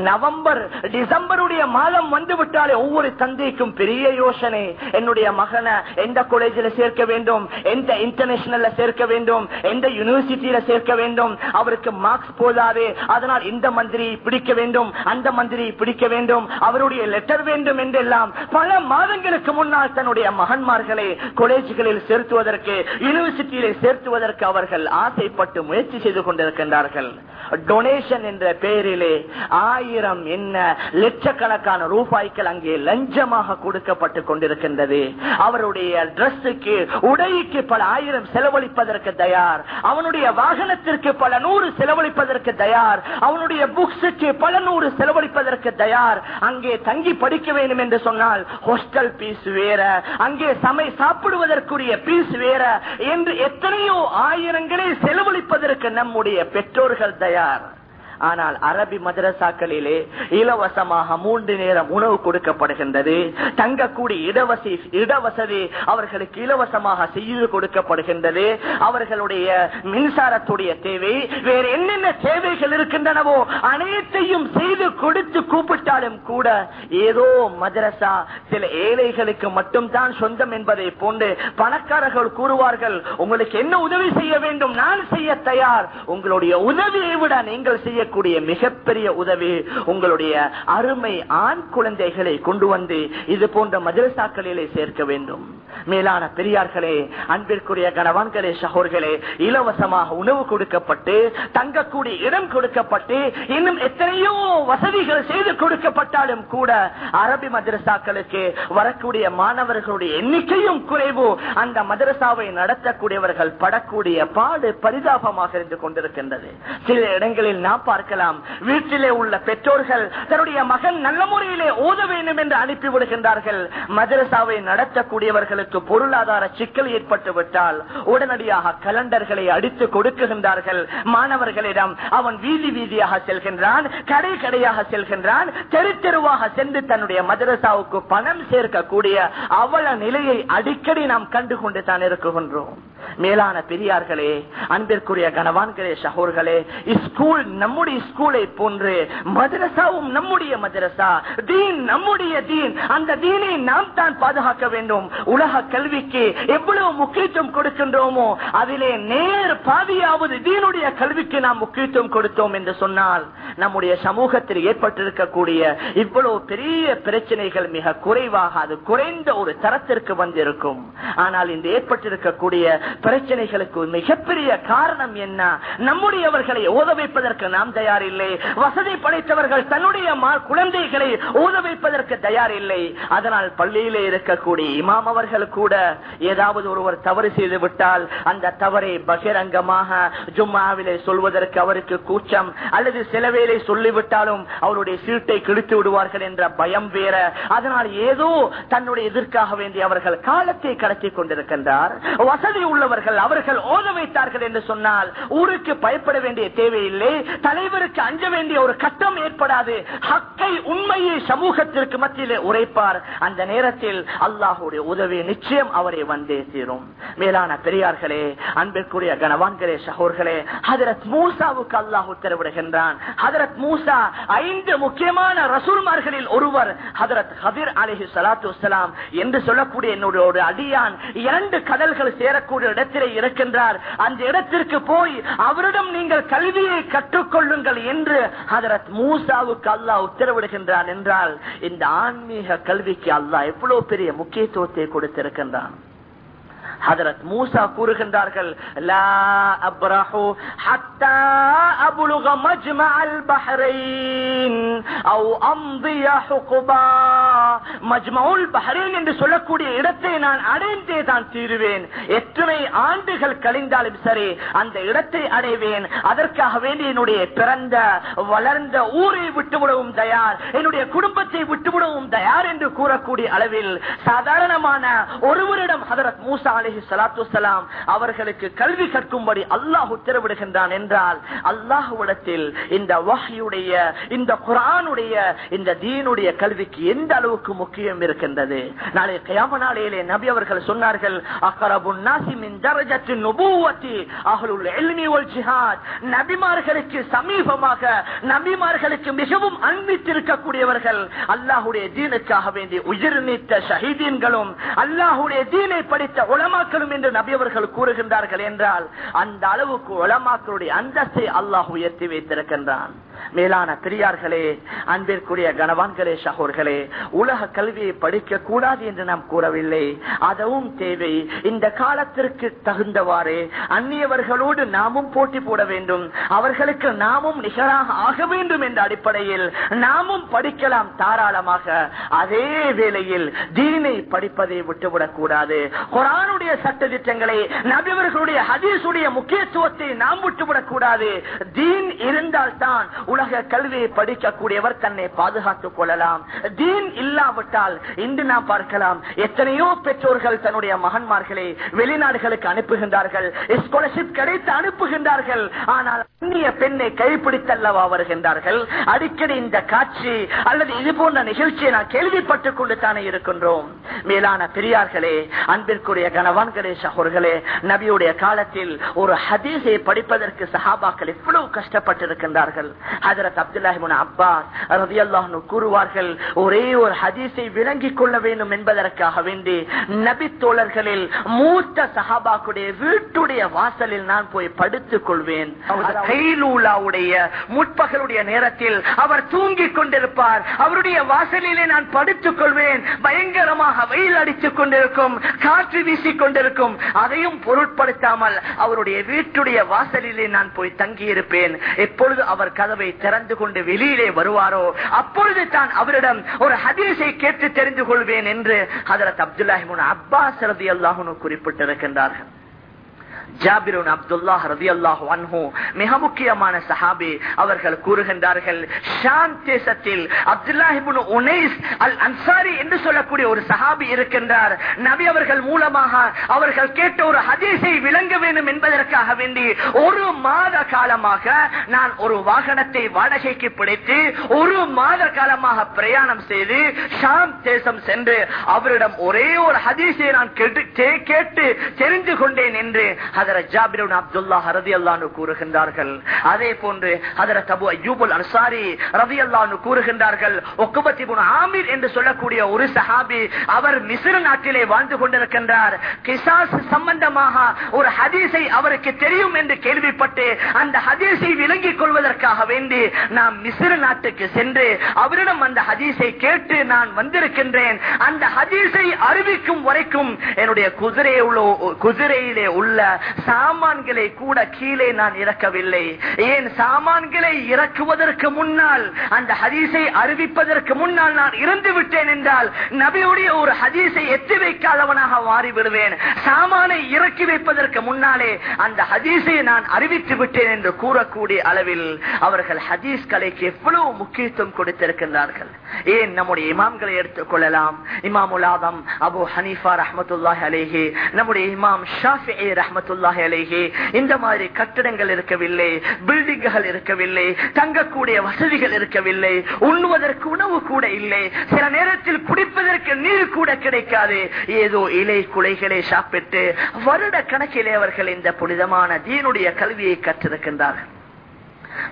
நவம்பர் டிசம்பருடைய மாதம் வந்து விட்டாலே ஒவ்வொரு தந்தைக்கும் பெரிய யோசனை. என்னுடைய மகனை எந்த காலேஜில் சேர்க்க வேண்டும் எந்த இன்டர்நேஷனல்ல சேர்க்க வேண்டும் எந்த யூனிவர்சிட்டி யூனிவர்சிட்டியில சேர்க்க வேண்டும். அவருக்கு மார்க்ஸ் போதாது. அதனால் இந்த மந்திரி பிடிக்க வேண்டும். அந்த மந்திரி பிடிக்க வேண்டும். அவருடைய லெட்டர் வேண்டும் என்றெல்லாம் பல மாதங்களுக்கு முன்னால் தன்னுடைய மகன்மார்களை கொலேஜ்களில் சேர்த்துவதற்கு யூனிவர்சிட்டியிலே சேர்த்துவதற்கு அவர்கள் ஆசைப்பட்டு முயற்சி செய்து கொண்டிருக்கின்றார்கள். டொனேஷன் என்ற பெயரிலே ஆயிரம் என்ன லட்சக்கணக்கான ரூபாய்கள் அங்கே லஞ்சமாக கொடுக்கப்பட்டு கொண்டிருக்கின்றது. அவருடைய டிரெஸ்ஸுக்கு உடைக்கு பல ஆயிரம் செலவழிப்பதற்கு தயார். அவனுடைய வாகனத்திற்கு பல நூறு செலவழிப்பதற்கு தயார். அவனுடைய புக்ஸுக்கு பல நூறு செலவழிப்பதற்கு தயார். அங்கே தங்கி படிக்க வேண்டும் என்று சொன்னால் ஹாஸ்டல் பீஸ் வேற. அங்கே சமை சாப்பிடுவதற்குரிய பீஸ் வேற. என்று எத்தனையோ ஆயிரங்களை செலவழிப்பதற்கு நம்முடைய பெற்றோர்கள் தயார். ஆனால் அரபி மதரசாக்களிலே இலவசமாக மூன்று நேரம் உணவு கொடுக்கப்படுகின்றது. தங்கக்கூடிய இடவசி இடவசதி அவர்களுக்கு இலவசமாக செய்து கொடுக்கப்படுகின்றது. அவர்களுடைய மின்சாரத்துடைய தேவை வேற என்னென்ன தேவைகள் இருக்கின்றனவோ அனைத்தையும் செய்து கொடுத்து கூப்பிட்டாலும் கூட ஏதோ மதரசா சில ஏழைகளுக்கு மட்டும்தான் சொந்தம் என்பதை போன்று பணக்காரர்கள் கூறுவார்கள் உங்களுக்கு என்ன உதவி செய்ய வேண்டும்? நான் செய்ய தயார். உங்களுடைய உதவியை விட நீங்கள் செய்ய செய்யக்கூடிய மிகப்பெரிய உதவி உங்களுடைய அருமை ஆண் குழந்தைகளை கொண்டு வந்து இது போன்ற மதரசாக்களிலே சேர்க்க வேண்டும். மேலான பெரியார்களே அன்பிற்குரிய கணவான்களே சகோர்களே இலவசமாக உணவு கொடுக்கப்பட்டு தங்கக்கூடிய இடம் கொடுக்கப்பட்டு இன்னும் எத்தனையோ வசதிகள் செய்து கொடுக்கப்பட்டாலும் கூட அரபி மதரசாக்களுக்கு வரக்கூடிய மாணவர்களுடைய எண்ணிக்கையும் குறைவு. அந்த மதரசாவை நடத்தக்கூடியவர்கள் படக்கூடிய பாடு பரிதாபமாக இருந்து கொண்டிருக்கின்றது. சில இடங்களில் நான் பார்க்கலாம். வீட்டிலே உள்ள பெற்றோர்கள் தன்னுடைய மகன் நல்ல முறையிலே ஓத வேண்டும் என்று அனுப்பி விடுகின்றார்கள். மதரசாவை நடத்தக்கூடியவர்களுக்கு பொருளாதார சிக்கல் ஏற்பட்டு விட்டால் உடனடியாக கலண்டர்களை அடித்து கொடுக்குகின்றார்கள். மாணவர்களிடம் அவன் வீதி வீதியாக செல்கின்றான் கடை கடையாக செல்கின்றான் தெரு தெருவாக சென்று தன்னுடைய மதரசாவுக்கு பணம் சேர்க்கக்கூடிய அவல நிலையை அடிக்கடி நாம் கண்டுகொண்டு தான் இருக்குகின்றோம். மேலான பெரியார்களே அன்பிற்குரிய கனவான்களே சகோர்களே ஸ்கூல் நம்முடைய நம்முடைய ஸ்கூலை போன்று மதரசாவும் நம்முடைய மதரசா. தீன் நம்முடைய தீன். அந்த தீனை நாம் தான் பாதுகாக்க வேண்டும். உலக கல்விக்கு எவ்வளவு முக்கியத்துவம் கொடுக்கின்றோமோ அதிலே நேர் பாதியாவது தீனுடைய கல்விக்கு நாம் முக்கியத்துவம் கொடுத்தோம் என்று சொன்னால் நம்முடைய சமூகத்தில் ஏற்பட்டிருக்கக்கூடிய இவ்வளவு பெரிய பிரச்சனைகள் மிக குறைவாக அது குறைந்த ஒரு தரத்திற்கு வந்திருக்கும். ஆனால் இந்த ஏற்பட்டிருக்கக்கூடிய பிரச்சனைகளுக்கு மிகப்பெரிய காரணம் என்ன? நம்முடையவர்களை ஓத வைப்பதற்கு நாம் தயார் இல்லை வசதி படைத்தவர்கள் தன்னுடைய குழந்தைகளை ஊத வைப்பதற்கு தயார் இல்லை அதனால் பள்ளியிலே இருக்கக்கூடிய இமாம் அவர்கள் கூட ஏதாவது ஒருவர் தவறு செய்து விட்டால் அந்த தவறை பகிரங்கமாக ஜும்மாவிலே சொல்வதற்கு அவருக்கு கூச்சம் அல்லது சில வேலை சொல்லிவிட்டாலும் அவருடைய சீட்டை கிழித்து விடுவார்கள் என்ற பயம் வேற. அதனால் ஏதோ தன்னுடைய எதிர்க்காக வேண்டிய அவர்கள் காலத்தை கடத்தி கொண்டிருக்கின்றார். வசதி உள்ளவர்கள் அவர்கள் ஓத வைத்தார்கள் என்று சொன்னால் ஊருக்கு பயப்பட வேண்டிய தேவையில்லை. தலை தலைவருக்கு அஞ்ச வேண்டிய ஒரு கட்டம் ஏற்படாது. ஹக்கை உண்மையை சமூகத்திற்கு மத்தியிலே உரைப்பார். அந்த நேரத்தில் அல்லாஹுடைய உதவி நிச்சயம் அவரை வந்தே தீரும். மேலான பெரியார்களே அன்பிற்குரிய கனவான்களே சகோர்களே ஹதரத் மூசாவுக்கு அல்லாஹ் உத்தரவிடுகின்றான். ஹதரத் மூசா ஐந்து முக்கியமான ரசூல்மார்களில் ஒருவர் ஹதரத் ஹதிர் அலிஹி சலாத்து வலாம் என்று சொல்லக்கூடிய என்னுடைய ஒரு அடியான் இரண்டு கடல்கள் சேரக்கூடிய இடத்திலே இருக்கின்றார். அந்த இடத்திற்கு போய் அவரிடம் நீங்கள் கல்வியை கற்றுக்கொள்ள கொள்ளுங்கள் என்று அதரத் மூசாவுக்கு அல்லாஹ் உத்தரவிடுகின்றான் என்றால் இந்த ஆன்மீக கல்விக்கு அல்லாஹ் எவ்வளவு பெரிய முக்கியத்துவத்தை கொடுத்திருக்கின்றான்? ஹதரத் மூசா கூறுகின்றார்கள் லா அப்ரஹு ஹத்தா அபுலுக மஜ்மஅல் அவ் அம்திய ஹுகுபா. என்று சொல்லக்கூடிய இடத்தை நான் அடைந்தே தான் தீருவேன். எத்தனை ஆண்டுகள் கழிந்தாலும் சரி அந்த இடத்தை அடைவேன். அதற்காக வேண்டி என்னுடைய பிறந்த வளர்ந்த ஊரை விட்டுவிடவும் தயார் என்னுடைய குடும்பத்தை விட்டுவிடவும் தயார் என்று கூறக்கூடிய அளவில் சாதாரணமான ஒருவரிடம் ஹதரத் மூசா அலஹி சலாத்து சலாம் அவர்களுக்கு கல்வி கற்கும்படி அல்லாஹ் உத்தரவிடுகின்றான் என்றால் அல்லாஹுவிடத்தில் இந்த வகையுடைய இந்த குரானுடைய இந்த தீனுடைய கல்விக்கு எந்த அளவுக்கு முக்கியம் இருக்கின்றது? நாளை கயாம நாளையிலே நபி அவர்கள் சொன்னார்கள் நபிமார்களுக்கு சமீபமாக நபிமார்களுக்கு மிகவும் அன்பித்திருக்கக்கூடியவர்கள் அல்லாஹுடைய தீனுக்காக வேண்டி உயிர் நீத்த ஷஹீதீன்களும் அல்லாஹுடைய தீனை படித்த உலமா உலமாக்களும் என்று நபியவர்கள் கூறுகின்றார்கள் என்றால் அந்த அளவுக்கு உலமாக்களுடைய அந்தஸ்தை அல்லாஹ் உயர்த்தி வைத்திருக்கின்றான். மேலான பெரியார்களே அன்பிற்குரிய கனவான்களே சகோர்களே உலக கல்வியை படிக்க கூடாது என்று நாம் கூறவில்லை. அதுவும் தேவை. இந்த காலத்திற்கு தகுந்தவாறு அந்நியவர்களோடு நாமும் போட்டி போட வேண்டும். அவர்களுக்கு நாமும் நிகராக ஆக வேண்டும் என்ற அடிப்படையில் நாமும் படிக்கலாம் தாராளமாக. அதே வேளையில் தீனை படிப்பதை விட்டுவிடக் கூடாது. குரானுடைய சட்ட திட்டங்களை நபிவர்களுடைய ஹதீசுடைய முக்கியத்துவத்தை நாம் விட்டுவிடக் கூடாது. தீன் இருந்தால்தான் உலக கல்வியை படிக்கக்கூடியவர் தன்னை பாதுகாத்துக் கொள்ளலாம். தீன் இல்லாவிட்டால் இன்று நாம் பார்க்கலாம் எத்தனையோ பெற்றோர்கள் தன்னுடைய மகன்மார்களை வெளிநாடுகளுக்கு அனுப்புகின்றார்கள். ஸ்காலர்ஷிப் கிடைத்து அனுப்புகின்றார்கள். ஆனால் அந்நிய பெண்ணை கைப்பிடித்தல்லவா வருகின்றார்கள். அடிக்கடி இந்த காட்சி அல்லது இது போன்ற நிகழ்ச்சியை நான் கேள்விப்பட்டுக் கொண்டு தானே இருக்கின்றோம். மேலான பெரியார்களே அன்பிற்குரிய கனவான்களே சகோர்களே நபியுடைய காலத்தில் ஒரு ஹதீஸை படிப்பதற்கு சஹாபாக்கள் எவ்வளவு கஷ்டப்பட்டிருக்கின்றார்கள். ஹதரத் அப்துல்லாஹிபின் அப்பாஸ் ரதியல்லாஹு கூறுவார்கள் ஒரே ஒரு ஹதீஸை விளங்கிக் கொள்ள வேண்டும் என்பதற்காக வேண்டி நபி தோழர்களில் மூத்த சஹாபாக்குடைய வீட்டுடைய வாசலில் நான் போய் படுத்துக் கொள்வேன். முற்பகலுடைய நேரத்தில் அவர் தூங்கிக் கொண்டிருப்பார். அவருடைய வாசலிலே நான் படுத்துக் கொள்வேன். பயங்கரமாக வெயில் அடித்துக் கொண்டிருக்கும் காற்று வீசிக் கொண்டிருக்கும். அதையும் பொருட்படுத்தாமல் அவருடைய வீட்டுடைய வாசலிலே நான் போய் தங்கி இருப்பேன் எப்பொழுது அவர் கதவை திறந்து கொண்டு வெளியிலே வருவாரோ? அப்பொழுது தான் அவரிடம் ஒரு ஹதீஸை கேட்டு தெரிந்து கொள்வேன் என்று ஹதரத் அப்துல்லாஹிமுன் அப்பாஸ் ரதி அல்லாஹுனு குறிப்பிட்டிருக்கின்றார்கள். ரதி மிக முக்கியமான சஹாபி. அவர்கள் கூறுகின்றார்கள் தேசத்தில் அப்துல்லாஹிபுன் அல் அன்சாரி என்று சொல்லக்கூடிய ஒரு சஹாபி இருக்கின்றார். நபி அவர்கள் மூலமாக அவர்கள் கேட்ட ஒரு ஹதீஸை விளங்க வேண்டும் என்பதற்காக வேண்டி ஒரு மாத காலமாக நான் ஒரு வாகனத்தை வாடகைக்கு பிடித்து ஒரு மாத காலமாக பிரயாணம் செய்து ஷாம் தேசம் சென்று அவரிடம் ஒரே ஒரு ஹதீஸை நான் கேட்டு கேட்டு தெரிந்து கொண்டேன் என்று கூறுகின்றார்கள். அதே போன்று அய்யூபுல் அன்சாரி கூறுகின்றார்கள் என்று சொல்லக்கூடிய ஒரு சஹாபி அவர் நாட்டிலே வாழ்ந்து கொண்டிருக்கின்றார். கிசாஸ் சம்பந்தமாக ஒரு ஹதீஸை அவருக்கு தெரியும் என்று கேள்விப்பட்டு அந்த ஹதீஸை விளங்கிக் கொள்வதற்காக வேண்டி நாம் மிஸ்ர் நாட்டுக்கு சென்று அவரிடம் அந்த ஹதீஸை கேட்டு நான் வந்திருக்கின்றேன். அந்த ஹதீஸை அறிவிக்கும் வரைக்கும் என்னுடைய குதிரையை குதிரையிலே உள்ள சாமான்களை கூட கீழே நான் இறக்கவில்லை. ஏன் சாமான்களை இறக்குவதற்கு முன்னால் அந்த ஹதீஸை அறிவிப்பதற்கு முன்னால் நான் இருந்து விட்டேன் என்றால் நபியுடைய ஒரு ஹதீஸை எத்தி வைக்காதவனாக மாறிவிடுவேன். சாமானை இறக்கி வைப்பதற்கு முன்னாலே அந்த ஹதீஸை நான் அறிவித்து விட்டேன் என்று கூறக்கூடிய அளவில் அவர்கள் ஹதீஸ் கலைக்கு எவ்வளவு முக்கியத்துவம் கொடுத்திருக்கின்றார்கள். ஏன் நம்முடைய இமாம்களை எடுத்துக் கொள்ளலாம்? இமாம் உலாதம் அபு ஹனீஃபா ரஹமத்துல்லாஹி அலேஹி நம்முடைய இமாம் ஷாஃபி அலேஹி இந்த மாதிரி கட்டிடங்கள் இருக்கவில்லை பில்டிங்குகள் இருக்கவில்லை தங்கக்கூடிய வசதிகள் இருக்கவில்லை உண்ணுவதற்கு உணவு கூட இல்லை சில நேரத்தில் குடிப்பதற்கு நீர் கூட கிடைக்காது. ஏதோ இலை குலைகளை சாப்பிட்டு வருட கணக்கிலே அவர்கள் இந்த புனிதமான தீனுடைய கல்வியை கற்றிருக்கின்றார்கள்.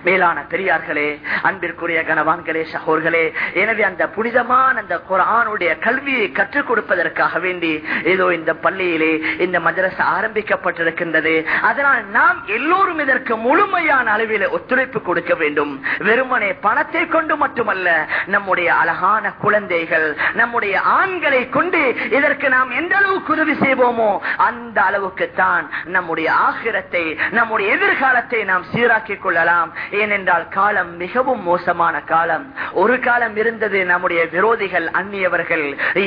மேலான பெரியார்களே அன்பிற்குரிய கனவான்களே சகோர்களே எனவே அந்த புனிதமான அந்த குரானுடைய கல்வியை கற்றுக் கொடுப்பதற்காக வேண்டி ஏதோ இந்த பள்ளியிலே இந்த மதரச ஆரம்பிக்கப்பட்டிருக்கின்றது. அதனால் நாம் எல்லோரும் இதற்கு முழுமையான அளவில் ஒத்துழைப்பு கொடுக்க வேண்டும். வெறுமனே பணத்தை கொண்டு மட்டுமல்ல நம்முடைய அழகான குழந்தைகள் நம்முடைய ஆண்களை கொண்டு இதற்கு நாம் எந்த அளவுக்கு உதவி செய்வோமோ அந்த அளவுக்கு தான் நம்முடைய ஆகிரத்தை நம்முடைய எதிர்காலத்தை நாம் சீராக்கிக் கொள்ளலாம். ஏனென்றால் காலம் மிகவும் மோசமான காலம். ஒரு காலம் இருந்தது நம்முடைய விரோதிகள் அந்நியவர்கள்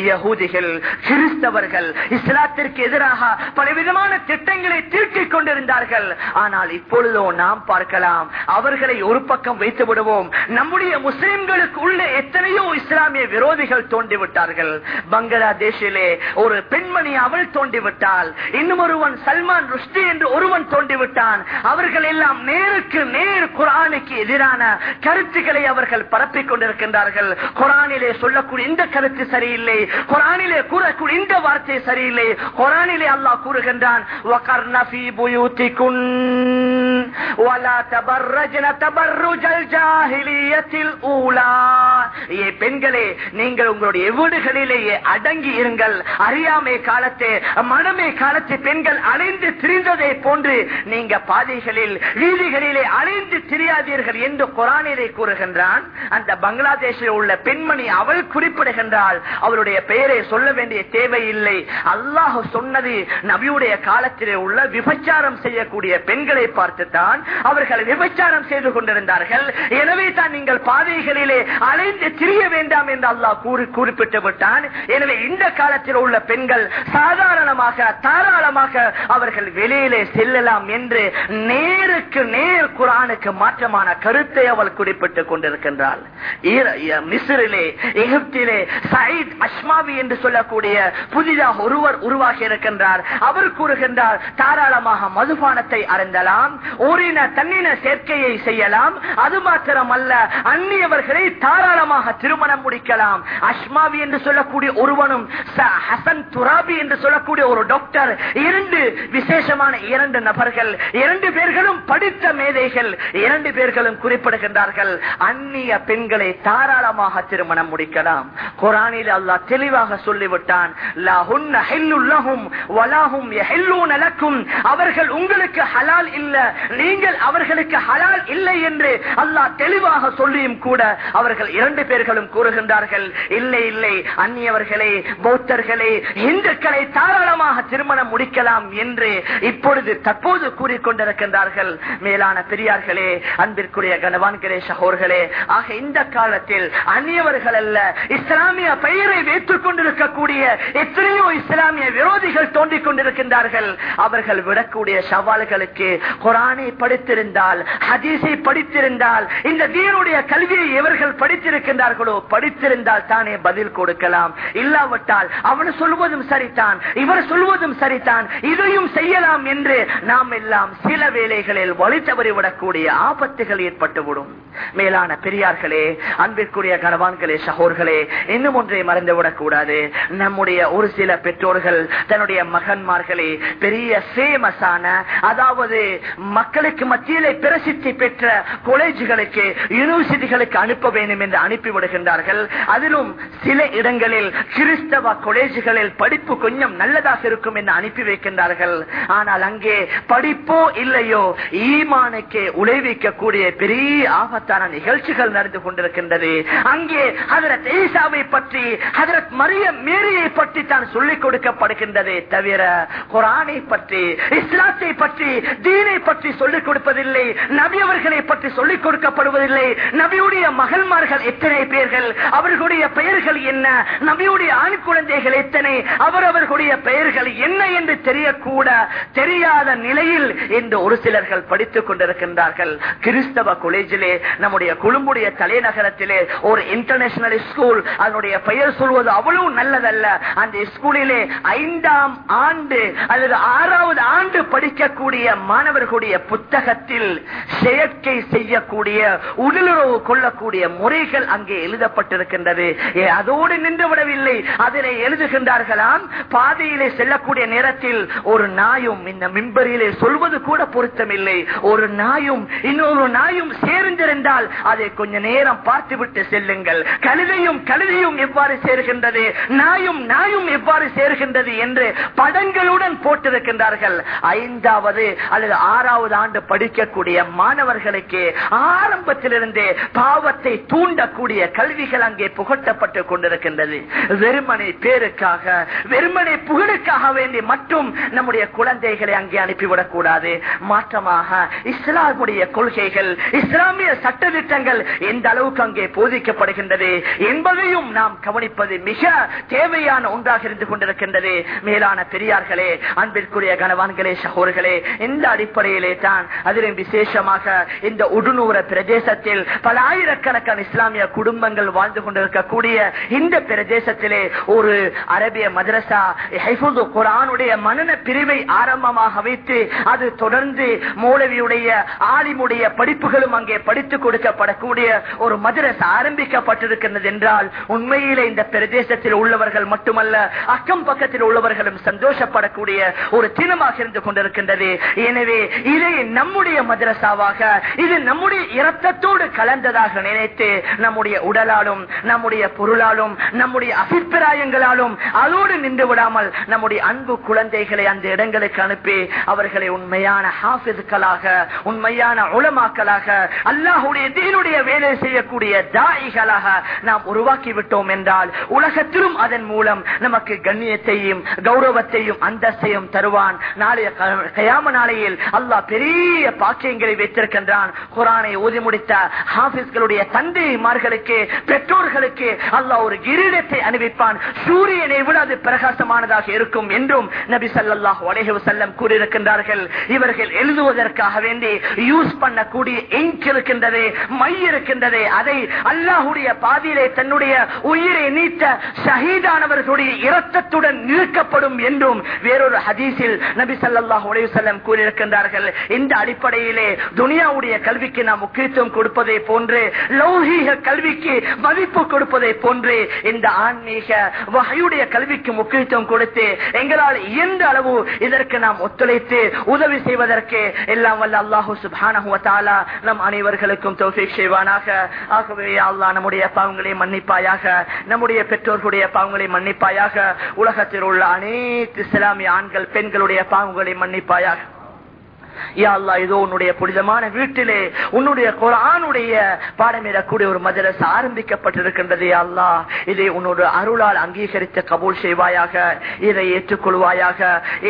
யகூதிகள் கிறிஸ்தவர்கள் இஸ்லாத்திற்கு எதிராக பலவிதமான திட்டங்களை தீர்க்கிக் கொண்டிருந்தார்கள். ஆனால் இப்பொழுதோ நாம் பார்க்கலாம் அவர்களை ஒரு பக்கம் வைத்து விடுவோம். நம்முடைய முஸ்லிம்களுக்கு உள்ள எத்தனையோ இஸ்லாமிய விரோதிகள் தோண்டிவிட்டார்கள் பங்களாதேஷிலே ஒரு பெண்மணி அவள் தோண்டிவிட்டால் இன்னும் ஒருவன் சல்மான் ருஷ்டி என்று ஒருவன் தோண்டிவிட்டான் அவர்கள் எல்லாம் நேருக்கு நேர் குரானுக்கு எதிரான கருத்துக்களை அவர்கள் பரப்பிக் கொண்டிருக்கின்றார்கள். குரானிலே சொல்லக்கூடிய இந்த கருத்து சரியில்லை. குரானிலே கூறக்கூடிய இந்த வார்த்தை சரியில்லை. குரானிலே அல்லாஹ் கூறுகின்றான் பெண்களே நீங்கள் உங்களுடைய வீடுகளிலேயே அடங்கி இருங்கள். அறியாமை காலத்தை மனமே காலத்தை பெண்கள் அலைந்து திரிந்ததை போன்று நீங்க பாதைகளில் வீதிகளிலே அலைந்து திரியாதீர்கள் என்று குரானிலே கூறுகின்றான். அந்த பங்களாதேஷில் உள்ள பெண்மணி அவள் குறிப்பிடுகின்றால் அவளுடைய பெயரை சொல்ல வேண்டிய தேவையில்லை. அல்லாஹ் சொன்னது நபியுடைய காலத்திலே உள்ள விபச்சாரம் செய்யக்கூடிய பெண்களை பார்த்துத்தான் அவர்கள் விபச்சாரம் செய்து கொண்டிருந்தார்கள். எனவே தான் நீங்கள் பாதைகளிலே அலைந்து திரிய வேண்டாம் என்று அல்லாஹ் கூறி குறிப்பிட்டு விட்டான். எனவே இந்த காலத்தில் உள்ள பெண்கள் சாதாரணமாக தாராளமாக அவர்கள் வெளியிலே செல்லலாம் என்று நேருக்கு நேர் குரானுக்கு மாற்றமான கருத்தை அவள் குறிப்பிட்டுக் கொண்டிருக்கின்றாள். மிஸ்ரிலே எகிப்திலே சயித் அஷ்மாவி என்று சொல்லக்கூடிய புதிதாக ஒருவர் உருவாகி இருக்கின்றார். அவர் கூறுகின்றார் தாராளமாக மதுபானத்தை அருந்தலாம் ஓரின தன்னின சேர்க்கையை செய்யலாம் அது மாத்திரம் அல்ல அந்நியவர்களை தாராளமாக திருமணம் முடிக்கலாம். அஷ்மாவி என்று சொல்லக்கூடிய ஒருவனும் ஹசன் துராபி என்று சொல்லக்கூடிய ஒரு டாக்டர் இரண்டு விசேஷமான இரண்டு நபர்கள் இரண்டு பேர்களும் படித்த மேதைகள் இரண்டு பேர்களும் குறிப்பிடுகின்றார்கள் அந்நிய பெண்களை தாராளமாக திருமணம் முடிக்கலாம். குரானில் அல்லாஹ் தெளிவாக சொல்லிவிட்டான் அவர்கள் உங்களுக்கு ஹலால் இல்ல நீங்கள் அவர்களுக்கு ஹலால் இல்லை என்று அல்லாஹ் தெளிவாக சொல்லியும் கூட அவர்கள் இரண்டு பேர்களும் கூறுகின்றார்கள் இல்லை இல்லை அந்நியவர்களே பௌத்தர்களே இந்துக்களை தாராளமாக திருமணம் முடிக்கலாம் என்று இப்பொழுது தற்போது கூறிக்கொண்டிருக்கின்றார்கள். மேலான பெரியார்களே அன்பிற்குரிய கனவான்களே சகோர்களே ஆக இந்த காலத்தில் அந்நியவர்கள் அல்ல இஸ்லாமிய பெயரை வைத்துக் கொண்டிருக்கக்கூடிய எத்தனையோ இஸ்லாமிய விரோதிகள் தோண்டிக் கொண்டிருக்கின்றார்கள். அவர்கள் விடக்கூடிய சவால்களுக்கு குரானை படித்திருந்தால் ஹதீஸை படித்திருந்தால் இந்த தீனுடைய கல்வியை இவர்கள் படித்திருக்கின்றார்களோ படித்திருந்தால் தானே பதில் கொடுக்கலாம். இல்லாவிட்டால் அவன் சொல்வதும் சரிதான் இவர் சொல்வதும் சரிதான் இதையும் செய்யலாம் என்று நாம் எல்லாம் சில வேளைகளில் வழி தவறிவிடக்கூடிய ஆபத்துகள் ஏற்பட்டுவிடும். மேலான பெரியார்களே அன்பிற்குரிய கணவான்களே சகோர்களே இன்னும் ஒன்றை மறந்துவிடக் கூடாது நம்முடைய ஒரு சில பெற்றோர்கள் தன்னுடைய மகன்மார்களே பெரிய சேமஸான அதாவது மக்களுக்கு மத்தியிலே பிரசித்தி பெற்ற காலேஜுகளுக்கு யூனிவர்சிட்டிகளுக்கு அனுப்ப வேண்டும் என்று அனுப்பிவிடுகின்றார்கள். அதிலும் சில இடங்களில் கிறிஸ்தவ காலேஜுகளில் படிப்பு கொஞ்சம் நல்லதாக இருக்கும் என்று அனுப்பி வைக்கின்றார்கள். ஆனால் அங்கே படிப்போ இல்லையோ ஈமானுக்கு உழைவிக்கக்கூடிய பெரிய ஆபத்தான நிகழ்ச்சிகள் நடந்து கொண்டிருக்கின்றது. அங்கே ஹதரத் ஈசாவை பற்றி ஹதரத் மரிய மேரியை பற்றி தான் சொல்லிக் கொடுக்கப்படுகின்றதே தவிர குரானை பற்றி இஸ்லாத்தை பற்றி தீனை பற்றி சொல்லிக் கொடுப்பதில்லை நபி அவர்களை பற்றி சொல்லிக் கொடுக்கப்படுவதில்லை. நபியுடைய மகள்மார்கள் எத்தனை பேர்கள் அவர்களுடைய பெயர்கள் என்ன நபியுடைய ஆண் குழந்தைகள் எத்தனை அவரவர்களுடைய பெயர்கள் என்ன என்று தெரியக்கூட தெரியாத நிலையில் என்று ஒரு சிலர்கள் படித்துக் கொண்டிருக்கின்றார்கள். கிறிஸ்தவ கொலேஜிலே நம்முடைய கொழும்புடைய தலைநகரத்திலே ஒரு இன்டர்நேஷனல் ஸ்கூல் அதனுடைய பெயர் சொல்வது அவ்வளவு நல்லதல்ல. அந்த ஸ்கூலிலே ஐந்தாம் ஆண்டு அல்லது ஆறாவது ஆண்டு படிக்கக்கூடிய மாணவர்களுடைய புத்தகத்தில் செயற்கை செய்யக்கூடிய உடலுறவு கொள்ளக்கூடிய முறைகள் அங்கே எழுதப்பட்டிருக்கின்றது. அதோடு நின்றுவிடவில்லை அதனை எழுதுகின்றார்களாம். பாதையிலே செல்லக்கூடிய நேரத்தில் ஒரு நாயும் இந்த மிம்பரிலே சொல்வது கூட பொருத்தமில்லை. ஒரு நாயும் இன்னொரு நாயும் சேர்ந்திருந்தால் அதை கொஞ்ச நேரம் பார்த்துவிட்டு செல்லுங்கள். கழுதையும் கழுதையும் எவ்வாறு சேர்கின்றது? நாயும் நாயும் எவ்வாறு சேர்கின்றது என்று படங்களுடன் போட்டிருக்கின்றார்கள். ஐந்தாவது அல்லது ஆறாவது ஆண்டு படிக்கக்கூடிய மாணவர்களுக்கு ஆரம்பத்திலிருந்தே பாவத்தை தூண்டக்கூடிய கல்விகள் அங்கே புகட்டப்பட்டுக் கொண்டிருக்கின்றது. வெறுமனை பேருக்காக வெறுமனை புகழுக்காக வேண்டி மட்டும் நம்முடைய குழந்தைகளை அங்கே அனுப்பிவிடக் கூடாது மாற்றமாக இஸ்லாமுடைய கொள்கைகள் இஸ்லாமிய சட்டத்திட்டங்கள் எந்த அளவுக்கு அங்கே போதிக்கப்படுகின்றது என்பதையும் நாம் கவனிப்பது மிக தேவையான ஒன்றாக இருந்து கொண்டிருக்கின்றது. மேலான பெரியார்களே அன்பிற்குரிய கனவான்களே சகோர்களே இந்த அடிப்படையிலே தான் அதிலும் விசேஷமாக இந்த உடுநூற பிரதேசத்தில் பல ஆயிரக்கணக்கான இஸ்லாமிய குடும்பங்கள் வாழ்ந்து கொண்டிருக்கக்கூடிய இந்த பிரதேசத்திலே ஒரு அரபிய மதரசா குரானுடைய மனன பிரிவை ஆரம்பமாக வைத்து அது தொடர்ந்து மௌலவியுடைய ஆலிமு ஆலிமுடைய படிப்புகளும் அங்கே படித்துக் கொடுக்கப்படக்கூடிய ஒரு மதுரஸ் ஆரம்பிக்கப்பட்டிருக்கிறது என்றால் உண்மையிலே இந்த பிரதேசத்தில் உள்ளவர்கள் மட்டுமல்ல அக்கம் பக்கத்தில் உள்ளவர்களும் சந்தோஷப்படக்கூடிய ஒரு தினமாக இருந்து கொண்டிருக்கின்றது. எனவே இதை நம்முடைய மதரசாவாக இது நம்முடைய இரத்தத்தோடு கலந்ததாக நினைத்து நம்முடைய உடலாலும் நம்முடைய பொருளாலும் நம்முடைய அபிப்பிராயங்களாலும் அதோடு நின்று விடாமல் நம்முடைய அன்பு குழந்தைகளை அந்த இடங்களுக்கு அனுப்பி அவர்களை உண்மையான ஹாஃபிதுக்களாக உண்மையான உலமாக்களாக அல்லாஹுடைய தீனுடைய வேலை செய்யக்கூடிய தாயிகளாக நாம் உருவாக்கி விட்டோம் என்றால் உலகத்திலும் அதன் மூலம் நமக்கு கண்ணியத்தையும் கௌரவத்தையும் அந்தஸ்தையும் தருவான். நாளைய கயாம நாளையில் அல்லாஹ் பெரிய பாக்கியங்களை வைத்திருக்கின்றான். குரானை ஓதி முடித்த ஹாபிஸ்களுடைய தந்தைமார்களுக்கு பெற்றோர்களுக்கு அல்லாஹ் ஒரு கிரீடத்தை அணிவிப்பான். சூரியனை விட அது பிரகாசமானதாக இருக்கும் என்றும் நபி சல்லாஹ் அலைஹி கூறியிருக்கின்றார்கள். இவர்கள் எழுதுவதற்காக வேண்டி யூஸ் பண்ணக்கூடிய இங்க் இருக்கின்றது மை இருக்கின்றது. அதை அல்லாஹுடைய பாதியிலே தன்னுடைய உயிரை நீத்த ஷஹீதானவர்களுடைய இரத்தத்துடன் நிறுக்கப்படும் என்றும் வேறொரு ஹதீஸில் நபி சல்லாஹ் அலைஹி கூறியிருக்கின்றார்கள். இந்த அடிப்படையிலே துனியாவுடைய கல்விக்கு நாம் முக்கியத்துவம் கொடுப்பதை போன்று லௌகீக கல்விக்கு மதிப்பு கொடுப்பதை போன்று இந்த ஆன்மீக வகையுடைய கல்விக்கு முக்கியத்துவம் கொடுத்து எங்களால் இயன்ற அளவு இதற்கு நாம் ஒத்துழைத்து உதவி செய்வதற்கு எல்லாம் வல்ல அல்லாஹூ சுப்ஹானஹு நம் அனைவர்களுக்கும் தௌஃபீக் செய்வானாக. ஆகவே அல்லா நம்முடைய பாவங்களை மன்னிப்பாயாக நம்முடைய பெற்றோர்களுடைய பாவங்களை மன்னிப்பாயாக உலகத்தில் உள்ள அனைத்து இஸ்லாமிய ஆண்கள் பெண்களுடைய பாவங்களை மன்னிப்பாயாக. யா அல்லாஹ் உன்னுடைய புனிதமான வீட்டிலே உன்னுடைய குரானுடைய பாடமிடக்கூடிய ஒரு மதரச ஆரம்பிக்கப்பட்டிருக்கின்றது யா இதை உன்னோட அருளால் அங்கீகரித்து கபூல் செய்வாயாக இதை ஏற்றுக்கொள்வாயாக.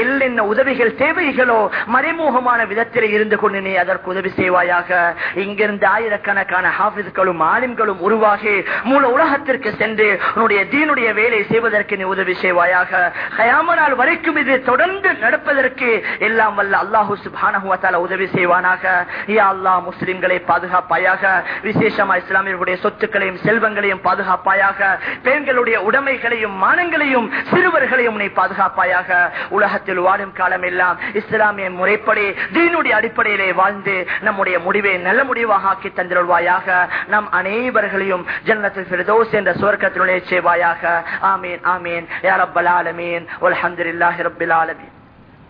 என்னென்ன உதவிகள் தேவைகளோ மறைமுகமான விதத்தில் இருந்து கொண்டு நீ அதற்கு உதவி செய்வாயாக. இங்கிருந்து ஆயிரக்கணக்கான ஹாஃபிஸ்களும் ஆலிம்களும் உருவாகி மூல உலகத்திற்கு சென்று உன்னுடைய தீனுடைய வேலை செய்வதற்கு நீ உதவி செய்வாயாக. கயாம வரைக்கும் இது தொடர்ந்து நடப்பதற்கு எல்லாம் வல்ல அல்லாஹூ சுபான் வ உதவி செய்வானாக. யா முஸ்லிம்களை பாதுகாப்பாயாக விசேஷமா இஸ்லாமியர்களுடைய சொத்துக்களையும் செல்வங்களையும் பாதுகாப்பாயாக பெண்களுடைய உடைமைகளையும் மானங்களையும் சிறுவர்களையும் நீ பாதுகாப்பாயாக. உலகத்தில் வாழும் காலம் எல்லாம் இஸ்லாமிய முறைப்படி தீனுடைய அடிப்படையிலே வாழ்ந்து நம்முடைய முடிவை நல்ல முடிவாக ஆக்கி தந்திருவாயாக நம் அனைவர்களையும் ஜன்னத்தில் பிரதோஸ் என்ற சுவர்க்கத்தினுடைய செய்வாயாக. ஆமீன் ஆமீன். யா ஆலமீன். வல்ஹம்துலில்லாஹி ஆலமீன்.